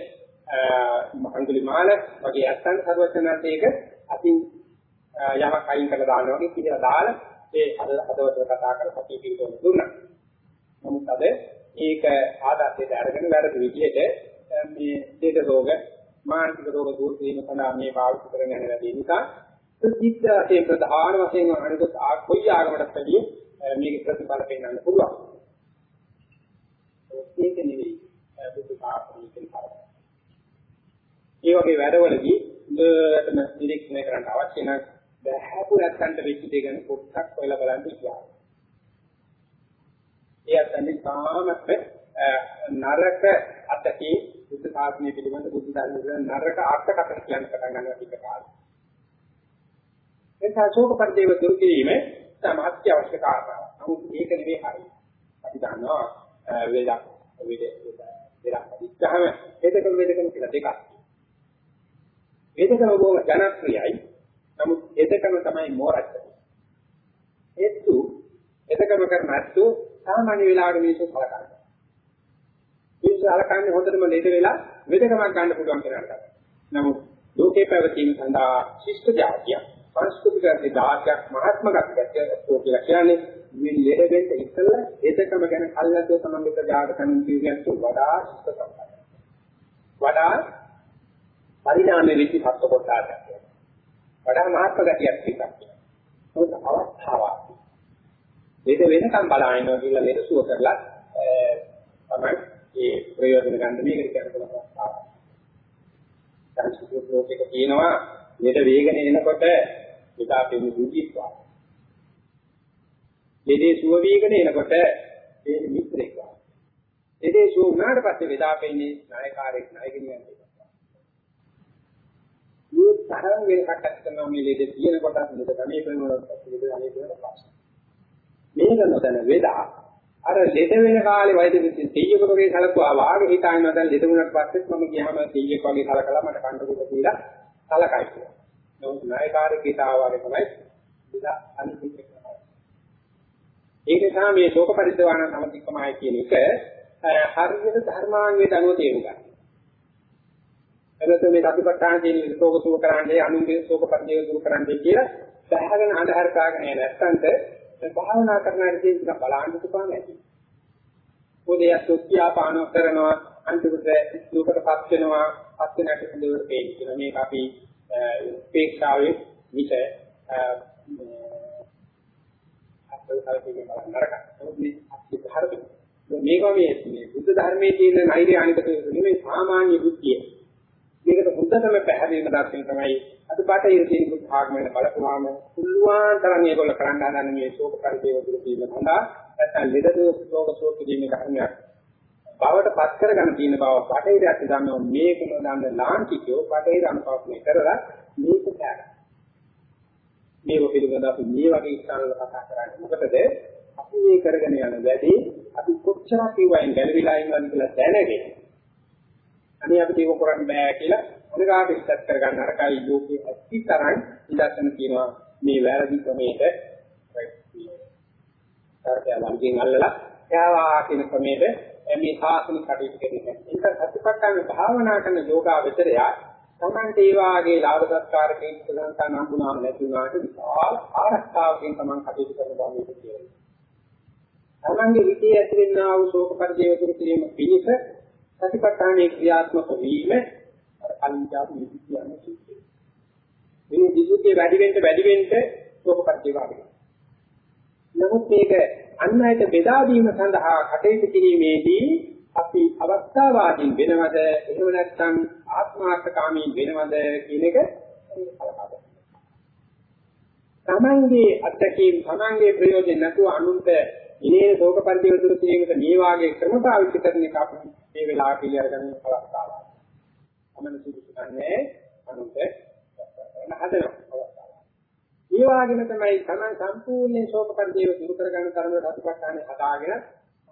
මහංගුලිමාල වගේ අස්සන් සර්වචනන්තයක අතින් යමක් අයින් කරලා දානවා වගේ කියලා දාලා ඒ හදවතට කතා කරලා සතිය පිළිතුරු දුන්නා. නමුත් අද ඒක ආදර්ශයට අරගෙන වැරදි විදිහට මේ දෙද රෝග මානසික රෝග දුරු කිරීම සඳහා මේ පාවිච්චි කරන යන වැඩි නිසා ප්‍රතිචාරයේ ප්‍රධාන වශයෙන් අනිත් කොයි ආගමකට පැදී මේක ප්‍රතිඵල පෙන්වන්න පුළුවන්. ඒක නෙවෙයි බුදු සාසනය කියන කාරණා. ඒ වගේ වැඩවලදී හොඳටම නිරීක්ෂණය කරන්න අවශ්‍ය නම් බහැපු නැත්තන්ට වෙච්ච දේ ගැන පොඩ්ඩක් හොයලා බලන්න ඉන්නවා. ඒ අතන්නේ තාමත් නරක අතකේ බුද්ධ සාසනය පිළිබඳ බුද්ධ ධර්ම පිළිබඳ නරක අර්ථකථන කියන්න පටන් ගන්නවා ටික කාලෙක. එතන ශෝක පරිදේව දුරු කිරීම තමයි අවශ්‍ය කාරණාව. නමුත් ඒක නෙවෙයි හරිය. අපි දන්නවා වේදක් වේද වේදක් ඉච්ඡාම වේදකම වේදකම කියලා දෙකක්. වේදකම බොහොම ජනප්‍රියයි. නමුත් වේදකම තමයි මෝරච්ච. ඒත්තු වේදකම කරනත්තු සාමාන්‍ය වෙලාවක මේක කලකන්නේ. මේක අලකන්නේ හොඳටම ලේද වෙලා වේදකමක් ගන්න පුළුවන් කියලා නමුත් ලෝකේ පැවතීම සඳහා ශිෂ්ට જાතිය සංස්කෘතික විදාහයක් මහත්ම ගතියක් කියලා කියන්නේ මේ ලෙඩ වෙන්න ඉස්සෙල්ලා ඒකම ගැන කල්ලාදෝ සමන්විත ජාතකම් කියන්නට වඩා ශිෂ්ට සම්පන්න. වඩා පරිණාමයේ විචි සත්ව කොටාට. වඩා මහත්ම ගතියක් තියෙනවා. මොකද අවස්ථාවක්. ලෙඩ වෙනකම් බලාගෙන කියලා ලෙඩ සුව කරලා තමයි මේ ප්‍රයෝජන ගන්න මේකට කියන අවස්ථාව. සංස්කෘතික ලෝකයක තියෙනවා ලෙඩ වේගන එනකොට විදා පෙනු මේ දේ සුව වීගෙන එනකොට මේ මිත්‍රෙක් වගේ. ඒ දේ සුව වුණාට පස්සේ වෙලා වෙන්නේ ණයකාරයෙක් ණයගෙනියන් දෙකක්. මේ තරම් වේලකට කරනවා මේ ලෙඩ තියෙන කොටස් ලෙඩ ගමේ කරනවා ලෙඩ අනේ කරන පස්සේ. මේක නොදැන වෙලා අර ලෙඩ වෙන කාලේ වෛද්‍ය විද්‍යාවේ තෙయ్యක වගේ කලකුවා වාගේ හිතාගෙන දැන් ලෙඩ වුණාට පස්සෙත් මම ගියාම තෙయ్యක වගේ කලකලා මට කන්න දුක කියලා කලකයි. නමුත් ණයකාරයෙක් හිතාවාගේ තමයි ලෙඩ අනිත් ඒක නිසා මේ ශෝක පරිද්දවාන සමතික්කමයි කියන එක හරියට ධර්මාංගයේ දනුව තේරුම් ගන්න. එතකොට මේ සතිපට්ඨාන කියන ශෝක සුව කරන්නේ අනුන්ගේ ශෝක පරිදේව දුරු කරන්නේ කියලා බහගෙන අඳහර කාගෙන නැත්තන්ට භාවනා කරනාට තියෙන බලන්න තුපාන ඇති. පොදේ සොක්කියා පාන කරනවා අන්තිමට දුකටපත් වෙනවා පත් වෙනට දෙවර පේන මේක අපි උපේක්ෂාවේ විත අත්දැකීම් බලන්න නරකයි. මේක මේ බුද්ධ ධර්මයේ තියෙන නෛර්යානික නෙමෙයි සාමාන්‍ය බුද්ධිය. මේකට හොඳටම පැහැදිලිම දර්ශන තමයි අද බටහිර තියෙන බුද්ධ ආගමෙන් බලපුවාම පුළුවන් තරම් මේගොල්ල කරන්න හදන මේ ශෝක පරිදේව දුරු කිරීම සඳහා නැත්නම් ලෙඩ දෝෂ ශෝක ශෝක කිරීමේ කර්මයක් බවට පත් කරගන්න තියෙන බව බටහිරට දන්නවා මේකම දන්න ලාංකිකයෝ බටහිර අනුපාතනය කරලා මේක දැන. මේක පිළිබඳව අපි මේ වගේ ඉස්සරහට කතා කරන්නේ මොකටද? අපි මේ කරගෙන යන වැඩි අපි කොච්චරක් ඒවයින් ගැලවිලා ඉන්නවද කියලා දැනගෙන අනේ අපිට ඒක කරන්න බෑ කියලා මොනවාට ඉස්සත් කරගන්න අරකයි ලෝකයේ ඇති තරම් ඉලක්කන කියනවා මේ වැරදි ක්‍රමයකට සාර්ථය ළඟින් අල්ලලා යාවා කියන ක්‍රමයට මේ සාසනික කටයුතු කෙරෙන්නේ. ඒක සතිපට්ඨාන භාවනා කරන යෝගාවචරය තමන්ට ඒ වාගේ ලාභ සත්කාරකෙන් සදාන්ත නම්බුනාම නැති වුණාට විශාල ආරක්ෂාවකින් තමන් කටයුතු කරන බව මේක කියනවා. තමන්ගේ හිතේ ඇතිවෙනා වූ ශෝක පරිදේව දුරු කිරීම පිණිස සතිපට්ඨානයේ ක්‍රියාත්මක වීම අනිත්‍යව කියන්නේ සිද්ධ. මේ විසුද්ධිය වැඩි වෙන්න වැඩි වෙන්න ශෝක පරිදේව අඩු නමුත් මේක අන් අයට බෙදා දීම සඳහා කටයුතු කිරීමේදී අපි අවස්ථාවාදීන් වෙනවද එහෙම නැත්නම් ආත්මාර්ථකාමී වෙනවද කියන එක තමන්ගේ අත්දැකීම් තමන්ගේ ප්‍රයෝජන නැතුව අනුන්ට ඉනේ ශෝක පරිදේව දුරු කිරීමට මේ වාගේ ක්‍රම පාවිච්චි කරන එක අපි මේ වෙලාව පිළිඅරගෙන අවස්ථාවක්. අමන සුදුසුකන්නේ අනුන්ට හදනවා. ඒ වගේම තමයි තමන් සම්පූර්ණයෙන් ශෝක පරිදේව දුරු කරගන්න තරමට අත්පත්තානේ හදාගෙන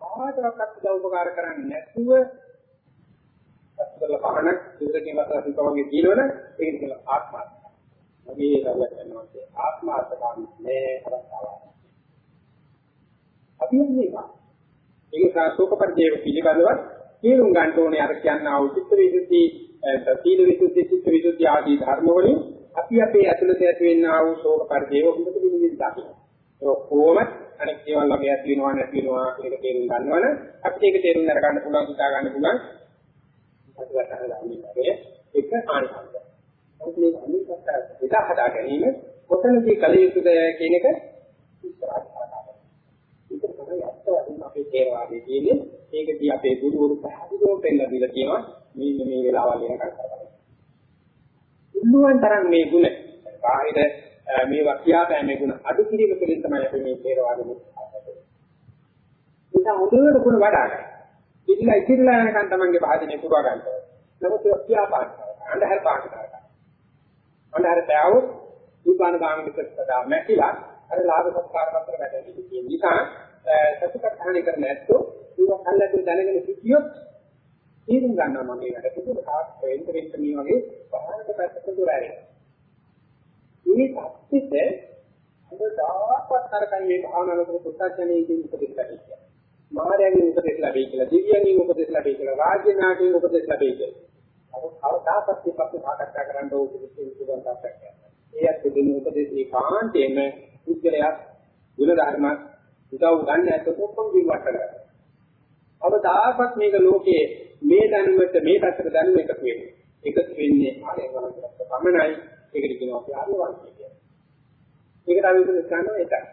ආකාරයකට උපකාර කරන්නේ නැතුව අත්දල පහනක් දුරකින් වතර සිතවගේ කියනවනේ ඒක කියන ආත්මාර්ථ. මේ රැවැත් වෙනවා ආත්මාර්ථකාමී මේ අවස්ථාව. අපි මේක. ඒක සාසෝක පරිදේව පිළිබඳව තේරුම් ගන්න ඕනේ අර කියනා වූ චිත්ත විසුද්ධි, සීල විසුද්ධි, චිත්ත විසුද්ධි ආදී ධර්ම වලින් අපි අපේ ඇතුළත ඇති වෙනා වූ ශෝක පරිදේව හොඳට පිළිවිද දකින්න. ඒක කොහොමද අනෙක් දේවල් අපි ඇති වෙනවා නැති වෙනවා කියන එක තේරුම් ගන්නවනේ අපිට ඒක තේරුම් අරගන්න පුළුවන් හිතා ගන්න පුළුවන්. අපිට හදාගන්නේ ඒක ආනිසංසය. මොකද මේ අනිත් පැත්ත හදා ගැනීම කොතනදී කල යුතුද කියන එක ඉස්සරහට තමයි අත්වලින් අපේ තේරවාදී කියන්නේ ඒකදී අපේ ගුරුවරු පැහැදිලිව පෙන්නලා දීලා කියනවා මේ මේ වෙලාවල් වෙනකන් කරගන්න. පුළුවන් තරම් මේ ගුණ බාහිර මේවා කියාපෑමේ ගුණ අඩු කිරීම තුළින් තමයි අපි මේ තේරවාදී මුක්තයි. ඒක හොඳට ගුණ වඩා ගන්න. ඉතිලා ඉතිරිලා යනකන් තමන්ගේ භාජනය පුරවා ගන්න ඕනේ. නමුත් ඒක කියාපාන්න. අන්ධහර පාන්න කරගන්න. අන්ධහර පෑවොත් උපාන ගාමික සදා මැකිලා අර ලාභ සත්කාර පත්‍ර වැටෙන්නේ කියන නිසා සතුටක් කර නැත්තෝ ඒක කල්ලාතු දැනගෙන සිටියොත් තීරුම් ගන්නවා මම මේකට කිසිම තාක් වෙන්න වෙන්න මේ වගේ පහකට පැත්තට දුරයි. මේ සත්‍යෙත් අදදාපත් කරකයි මේ භාවනාව කරපු පුත්තජනේ කියන උපදෙස් ලැබෙන්නේ. මහරයන්ගෙන් උපදෙස් ලැබෙයි කියලා, දිව්‍යයන්ගෙන් උපදෙස් ලැබෙයි කියලා, රාජ්‍ය නායකයන්ගෙන් උපදෙස් ලැබෙයි කියලා. අවදාපත් පිටපත් සාකච්ඡා කරන්න ඕන විදිහට සාකච්ඡා ඒ අත් දෙන උපදෙස් ඒකාන්තයෙන්ම පුද්ගලයා ගුණ ධර්ම උදව් ගන්න නැත්නම් කොප්පම් ජීවත් කරගන්න. අවදාපත් මේක ලෝකයේ මේ දැනුමට මේ පැත්තට දැනුම එකතු වෙන්නේ. එකතු වෙන්නේ ආලේ වලට පමණයි. ඒකට කියනවා අපි ආර්යවංශය කියලා. ඒකට අපි උපදෙස් ගන්නවා ඒකයි.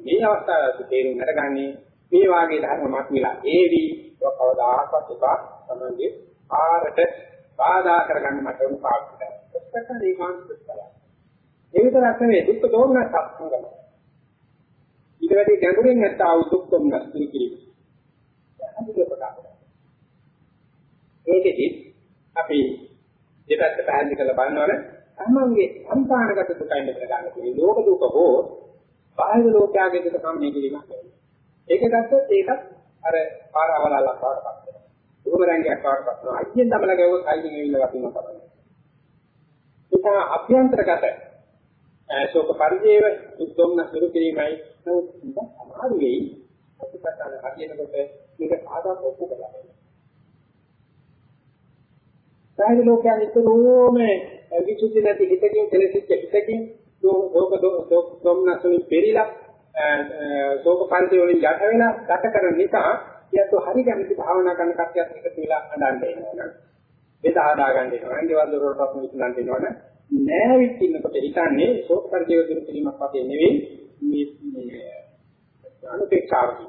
මේ අවස්ථාවේ තේරුම් අරගන්නේ මේ වාගේ ධර්ම මතුවලා ඒවි කවදාකවත් උපා තමයි ආරට බාධා කරගන්න මට උන් පාවිච්චි කරනවා. ඒකට ඒකාන්ත කරලා. ඒ විතරක් නෙවෙයි දුක් දෝමනස් සම්පූර්ණ. ඊට වැඩි ගැඹුරින් නැත්තා වූ දුක් දෝමනස් පිළිකිරීම. ඒකෙදි අපි දෙපැත්ත පැහැදිලි කරලා බලනවනේ තමන්ගේ සංකානගත දුකයි මෙතන ගන්න පුළුවන්. ලෝක දුක හෝ බාහිර ලෝකයාගේ දුක සම්මේ කිරීමක් නෙවෙයි. ඒක ගත්තොත් ඒකත් අර පාරවලල්ලක් වඩපත් වෙනවා. උරුමරංගයක් වඩපත් වෙනවා. අයියෙන් තමල ගැවුවොත් අයියෙන් ඇවිල්ලා වටිනවා තමයි. ඒක අභ්‍යන්තරගත ශෝක පරිදේව උද්දොම්න සුරු කිරීමයි නමුත් අමාරු වෙයි. අපිටතන හදිනකොට මේක සාධාරණ ඔප්පු කරලා. සාහිත්‍ය ලෝකයන් විතරෝම විසුද්ධි නැති හිතකින් කෙලෙසිච්ච හිතකින් දෝක දෝක දොම්නසුනි පෙරිලා ශෝක පරිදේ වලින් යට වෙලා ගත කරන නිසා කියත් හරි කැමති භාවනා කරන කට්ටියත් එකතු වෙලා හඳන්න එනවා. ඒක ආදා ගන්න එනවා. අන්තිවල දොරට විශ්ලන්ට එනවනේ. නෑවිත් ඉන්නකොට හිතන්නේ ශෝක පරිදේ දුරු කිරීමක් වගේ නෙවෙයි මේ අනුපේක්ෂාවයි.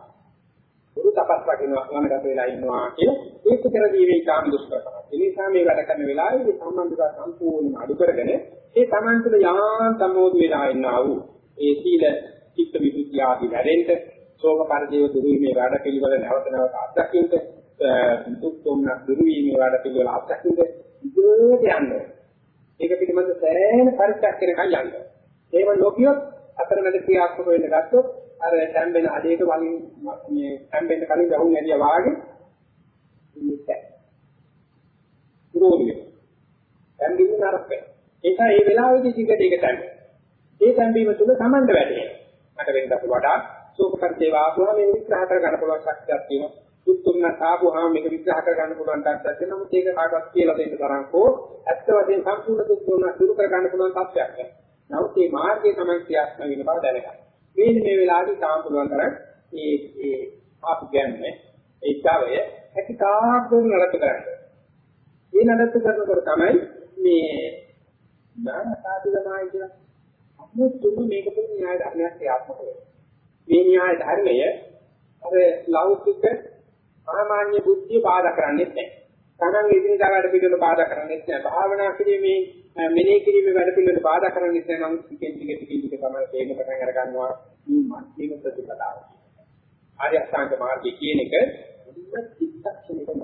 පුරු තපස් වකිනවා ළමකට වෙලා ඉන්නවා කියලා ඒක කරදී මේ කාම දුෂ්කරකම. ඒ නිසා මේ වැඩ කරන වෙලාවේ සම්බන්ධතාව සම්පූර්ණයෙන්ම අඩු කරගෙන ඒ Taman තුළ යාන් සම්මෝධ වෙලා ඉන්නා වූ ඒ සීල චිත්ත විසුද්ධිය ආදී වැඩෙන්න ශෝක පරිදේව දුරුීමේ වැඩ පිළිවෙල නැවත නැවත අත්දකින්න දුක් දුම්න දුරුීමේ වැඩ පිළිවෙල අත්දකින්න ඉදිරියට යන්න. ඒක පිළිබඳ සෑහෙන පරිච්ඡයක් කරගෙන යන්න. ඒව ලෝකියොත් අතරමැද ක්‍රියාත්මක වෙන්න ගත්තොත් අර තැම්බෙන අඩේට වලින් මේ තැම්බෙන්න කලින් ගහුන් ඇදියා වාගේ ඉන්නේ. පුරෝධිය. තැම්බෙන්න නරක. ඒක ඒ වෙලාවේදී දිගට ඒක තැම්බෙන. ඒ තැම්බීම තුළ සමන්ද වැඩේ. මට වෙනදට වඩා සෝපකර්තේ වාපුවා මේ විග්‍රහ කර ගන්න පුළුවන් ශක්තියක් තියෙනවා. දුක්තුන්න ආපුවාම මේක විග්‍රහ කර ගන්න පුළුවන් තාක්ෂයක් තියෙනවා. නමුත් ඒක කාටවත් කියලා දෙන්න තරම් කෝ ඇත්ත වශයෙන් සම්පූර්ණ දුක්තුන්න දුරු කර ගන්න පුළුවන් තාක්ෂයක් නැහැ. නමුත් මේ මාර්ගයේ තමයි ක්‍රියාත්මක වෙන බව දැනගන්න. මේ මේ වෙලාවේදී තාම පුළුවන් තරම් මේ මේ ආපු ගැන්නේ ඒ ඡාවය හැකිතාක් දුර නඩත්තු කරන්න. මේ නඩත්තු කරනකොට තමයි මේ ඥාන සාධිතමයි කියන අමුතුම මේක තුන න්‍යාය ධර්මයක් ක්‍රියාත්මක වෙනවා. මේ න්‍යාය ධර්මය අර ලෞකික සාමාන්‍ය බුද්ධිය බාධා කරන්නේ නැහැ. තමන් ඉදිරියට වැඩ පිළිවෙල බාධා කරන්නේ නැහැ. භාවනා කිරීමේ මෙනෙහි කිරීමේ වැඩ පිළිවෙල බාධා කරන්නේ නැහැ. නම් ටිකෙන් ටික ටික ටික තමයි තේරෙන පටන් අර ගන්නවා මේ මධ්‍යම ප්‍රතිපදාව. ආර්ය අෂ්ටාංග මාර්ගය කියන එක මුලින්ම චිත්තක්ෂණයකම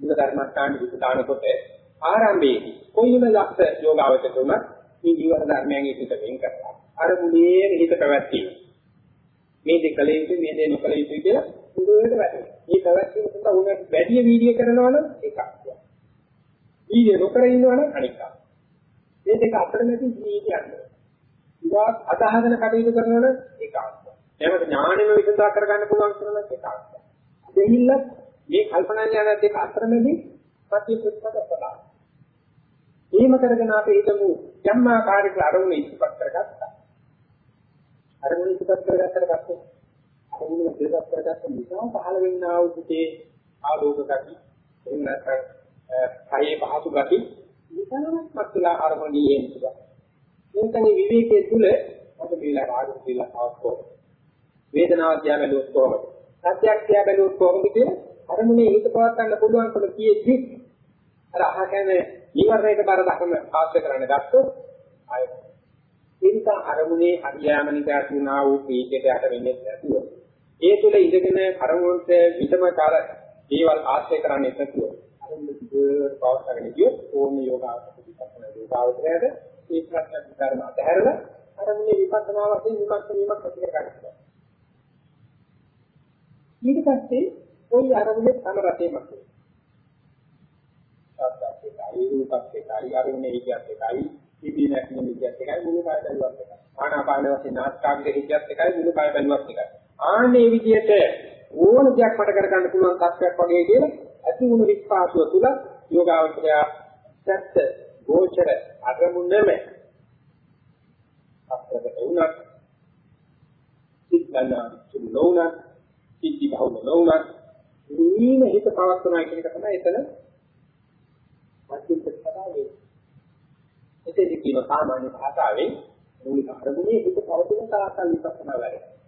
මුල ධර්මස්ථාන විස්තාරනකොට ආරම්භයේදී කොයිම ලක්ෂ යෝගාවචක උනත් මේ ජීවන ධර්මයන් එකට වෙන් කරලා අර මුලේ හිත පැවැත්වීම මේ දෙක කල යුතු මේ දෙක නොකල යුතු කියලා මුලට වැටෙනවා මේ පැවැත්වීම තුළ උන වැඩි වීර්ය කරනවා නම් එකක් වීර්ය නොකර ඉන්නවා නම් අනිකක් මේ දෙක අතරමැදි ජීවිතයක් විවාහ අදහගෙන කටයුතු කරනවන ඒකාන්ත. එහෙම ඥාණයෙම විසඳා කරගන්න පුළුවන් කරන ඒකාන්ත. දෙහිල්ල මේ කල්පනා ඥාන දෙක අතරමැදි සත්‍ය ප්‍රතිපද ප්‍රදාන. එහෙම කරගෙන අපි හිතමු යම්මාකාරික අරමුණ ඉස්පත් කරගත්තා. අරමුණ ඉස්පත් කරගත්තට පස්සේ අරමුණ ඉස්පත් කරගත්ත නිසා පහළ වෙන්නා වූ සිටේ ආලෝක ගති එහෙම නැත්නම් කයේ පහසු ගති නිතරම මත්ලා අරමුණ නියෙන්නවා. මේකනේ විවේකයේ තුල අපිට කියලා රාගය කියලා අවස්කෝ වේදනාව තියා බැලුවොත් කොහොමද? සත්‍යයක් තියා බැලුවොත් කොහොමද කියලා අරමුණේ හිත පවත් ගන්න පුළුවන් කොට කියෙද්දි අර අහගෙන ඊවරණයක බර දක්වන ආශ්‍රය කරන්න ගත්තොත් ආය ඒක අරමුණේ හරියාමනිකා කියනා වූ පීඨයට යට වෙන්නේ නැතුව ඒ තුල ඉඳගෙන අරමුණට විතමකාර දේවල් ආශ්‍රය කරන්නේ නැතුව අරමුණ දිගට පවත්වාගෙන ගියොත් ඕම යෝගාවචක විපස්සනා යෝගාවචරයට ඒ ප්‍රශ්න විතරම අතහැරලා අර මේ විපස්සනා වශයෙන් විපස්ස වීමක් ඇති කර ගන්නවා. ඊට පස්සේ ওই අරමුණේ තම රටේමක් සත්‍යයයි රූපත්‍යයි අරමුණේ හිතියත් එකයි ඉදී නැතින හිතියත් එකයි මුළු කය බැලුවත් එකයි. ආනාපාන වශයෙන් නාස්කාග්‍රේ හිතියත් එකයි මුළු කය බැලුවත් එකයි. ආන්නේ විදිහට ඕන දෙයක් මට කරගන්න පුළුවන් තත්ත්වයක් වගේ කියලා ඇති වුණු විස්පාසුව තුල යෝගාවචරය සත්‍ය ගෝචර අරමුණම අප්‍රකට වුණත් සිද්ධාන සුනෝණ සිද්ධි බහුල නොවුණත් නිවීම හිත පවත්වනවා කියන එක තමයි එතන මධ්‍යම ප්‍රතිපදාවේ එතෙදි කියන සාමාන්‍ය භාෂාවෙන් මූලික අරමුණේ හිත පවතින තාක්කල් විපස්සනා වැඩ.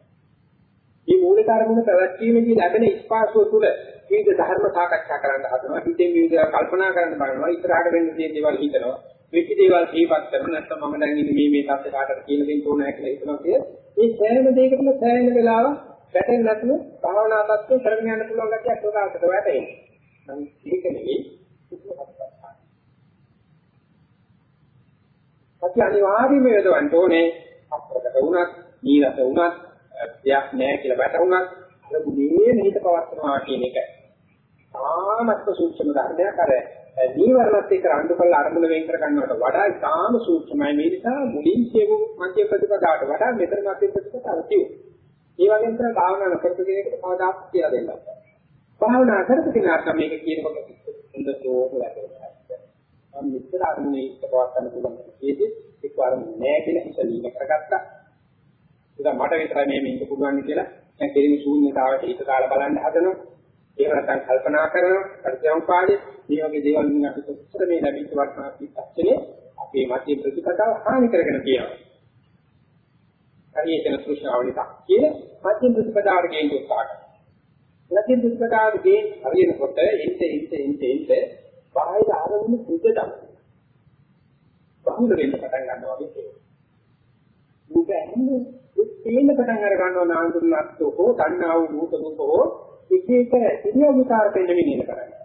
මේ මූලික අරමුණ පැවැත්වීමේදී ලැබෙන ස්පාසුව තුළ විවිධ ධර්ම සාකච්ඡා කරන්න හදනවා. හිතෙන් විවිධ කල්පනා කරන්න බලනවා. ඉස්සරහට වෙන්න තියෙන දේවල් හිතනවා. වෙච්ච දේවල් දීපත් කරන නැත්නම් මම දැන් ඉන්නේ මේ මේ තත්ත්ව කාටද කියලා දෙන්න ඕනෑ කියලා හිතනවා කිය. මේ සෑම දෙයකටම සෑහෙන වෙලාව වැටෙන්නේ නැතුව භාවනා තත්ත්වය කරගෙන යන්න පුළුවන් ගැටියක් උදාකට වැටෙන්නේ. නම් ඒක නෙවෙයි අපි අනිවාර්යයෙන්ම යොදවන්න ඕනේ අප්‍රකට වුණත්, නීරස වුණත්, දෙයක් නැහැ කියලා වැටුණත් අර බුදේ හිත පවත්නවා කියන එක. තාමත් සූක්ෂම ධර්මයක් අර නීවරණත් එක්ක රණ්ඩු කරලා අරමුණ වෙන් කර ගන්නවට වඩා ඉතාම සූක්ෂමයි මේ නිසා මුලින් කියමු මධ්‍ය ප්‍රතිපදාවට වඩා මෙතන මධ්‍ය ප්‍රතිපදාව තියෙනවා. ඒ වගේම තමයි භාවනා නොකරපු කෙනෙකුට කවදාත් කියලා දෙන්න බෑ. භාවනා කරපු කෙනාට මේක කියනකොට හොඳටම ලැබෙනවා. මම මෙතන අරමුණේ ඉස්සපවත් ගන්න පුළුවන් කීයේදී එක්ක අරමුණ නෑ කියලා හිතලින කරගත්තා. ඒක මට විතරයි මේ මේක පුළුවන් කියලා දැන් කෙරෙන ශූන්‍යතාවට හිත දාලා බලන්න හදනවා. ඒක නැත්නම් කල්පනා කරනවා. පරිත්‍යාගපාදේ මේ වගේ දේවල් වලින් අපි කොච්චර මේ ලැබිච්ච වර්තමාන පිටච්චලේ අපේ මතිය ප්‍රතිපදාව හානි කරගෙන තියෙනවා. හරියට තෘෂ්ණාව නිසා කියන මතිය ප්‍රතිපදාවට ගේන්න උත්සාහ කරනවා. මතිය ප්‍රතිපදාවට ගේන්න හරියනකොට එnte එnte එnte එnte බාහිර ආරමුණු සුද්ධ බහුල වෙන්න පටන් ගන්නවා වගේ කියනවා. මුක ඇන්නේ තේන්න පටන් අර ගන්නවා නාඳුනත් හෝ දන්නා වූ රූප රූප හෝ එක එක ඉරියව් විකාර දෙන්න වෙනින කරන්නේ.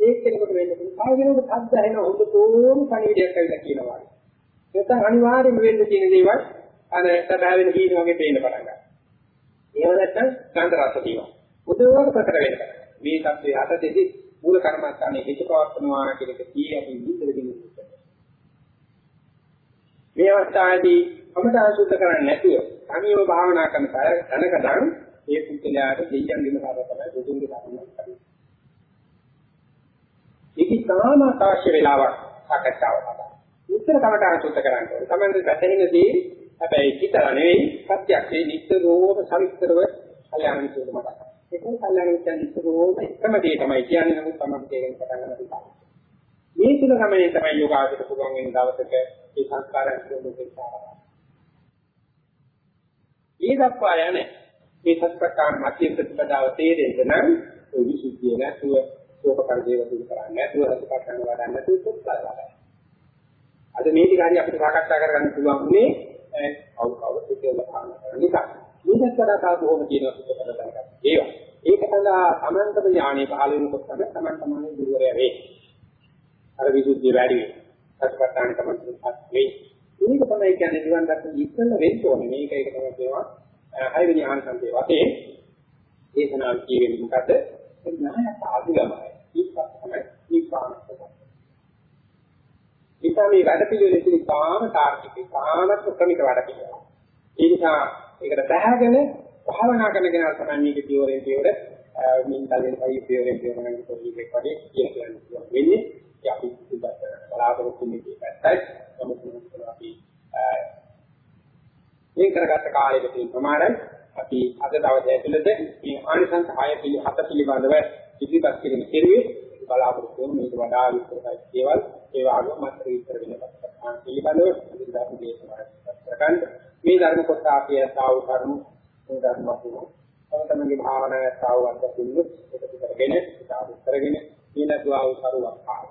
ඒක කෙනෙකුට වෙන්න පුළුවන්. ආය වෙනකොට හද්ද ඇහෙන හොඳ තෝරන පණිවිඩයක් ඇවිල්ලා කියනවා. නැත්නම් අනිවාර්යයෙන්ම වෙන්න තියෙන දේවල් අර සදාවෙන කීන වගේ පේන්න පටන් ගන්නවා. ඒව නැත්නම් ගන්ධ රස තියෙනවා. උදේවල ප්‍රකට වෙන්න. මේ தත්ත්වය හතෙදි මූල කර්මස්ථානයේ හිත පවත්වනවා කියන එක කී අපි විතර දෙන්නේ. මේ අවස්ථාවේදී අපට අසුද්ධ කරන්නේ නැතුව අනියම භාවනා කරන තැනකදන් ඒ පුද්ගලයාට දෙයයන් දින කාර්ය තමයි බුදුන්ගේ ධර්මයක් කරන්නේ. ඒක තාම අවශ්‍ය වෙලාවක් සාකච්ඡාවට. උත්තර කමට අසුද්ධ කරන්න ඕනේ. තමයි වැටෙනදී හැබැයි හිතලා නෙවෙයි සත්‍යක්ෂේ නිතරම සවිස්තරව කල්යාණ මිත්‍රව මතක. ඒකෙන් කල්යාණ මිත්‍රයන් නිතරම එකම දේ තමයි කියන්නේ නමුත් තමයි තේරෙන්න පටන් ගන්නවා. මේ තුන ගමනේ තමයි යෝගාවචර පුළුවන් වෙන දවසක ඒ සංස්කාරයන් පිළිබඳව ඒ දක්වා යන මේ සත්‍යකාර මධ්‍ය ප්‍රතිපදාව තේරෙන්න නම් ඔය විසුද්ධිය නැතුව සෝපකර දේව දුරු කරන්නේ නැතුව සත්‍යකාරණ වඩන්න නැතුව සුත්තරයි. අද මේ ටික හරි අපිට සාකච්ඡා කරගන්න පුළුවන් උනේ කවුරු කවුරු කියලා පාන කරන නිසා. මේකත් වඩා තා බොහොම තියෙනවා කියලා දැනගන්න. ඒවා. ඒක සඳහා තමන්ටම ඥානෙ පහළ වෙනකොට තමයි තමන් තමන්ගේ දුරය වේ. අර විසුද්ධිය වැඩි වෙනවා. සත්‍යපට්ඨාන තමයි වෙයි. මේක තමයි කියන්නේ නිවන් දක්න ඉස්සෙල්ල වෙන්න ඕනේ. මේක ඒක තමයි කියනවා. හයවෙනි ආනන්දේ වතේ දේශනාව කියන්නේ මොකද? ඥානයට ආධිගමයි. ඒකත් තමයි නිපානක. නිසා මේ වැඩ පිළිවෙල ඉතින් කාම තාර්කික කාමත් ක්‍රමික වැඩ පිළිවෙල. ඒ නිසා ඒකට බහගෙන භාවනා කරන කෙනා තමයි මේක පියවරේ පියවර මින් තලෙන් පයි පියවරේ පියවර නම් කොහොමද වගේ කියන්නේ වෙන්නේ. ඒ අපි ඉස්සරහට බලාපොරොත්තු වෙන්නේ පැත්තයි. නමුත් අපි මේ කරගත්ත කාලයක තියෙන ප්‍රමාණය අපි අද දවසේ ඇතුළත මේ ආනිසංස 6 පිළි 7 පිළිබඳව ඉදිරිපත් කිරීම කෙරුවේ බලාපොරොත්තු වෙන මේක වඩා විස්තරයි දේවල් ඒ වගේම මතක විතර වෙන පිළිබඳව ඉදිරියට දේශනා කරගන්න මේ ධර්ම කොට අපි ඇතාවු කරුණු මේ ධර්ම වතුන තම තමන්ගේ භාවනාව ඇතාවු වන්ද පිළිවෙල එකතු කරගෙන ඉතාලු කරගෙන මේ නදුවාවු කරුණක් ආ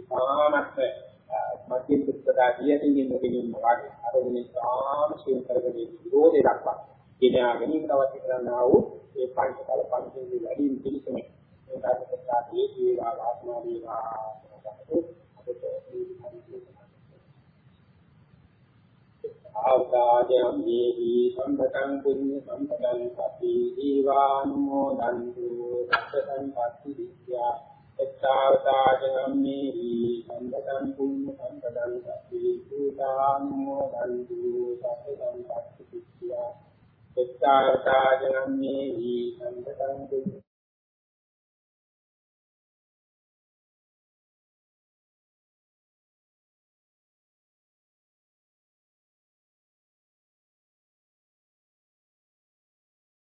ඉතාමත් මධ්‍යම පුස්තකා කියතින් ඉන්න වගේ අරගෙන සාම ශීල කරගෙන විරෝධය දක්වා ගෙනාගෙන ඉන්නවත් කරන්නා වූ ඒ පංචකල පංචේන්ද්‍රිය වැඩි පිළිසම ඒ ධර්මතාවයේ ජීවා වාසනා වේවා. ආදායම් මේහි සම්පතං පුඤ්ඤ සම්පතං සති දීවානුමෝදන්තු සත්ත සම්පatti විද්‍යා එත්තාවතාජනම්මේහි සම්පතං පුඤ්ඤ සම්පතං සති දීවානුමෝදන්තු සත්ත සම්පatti විද්‍යා එත්තාවතාජනම්මේහි සම්පතං පුඤ්ඤ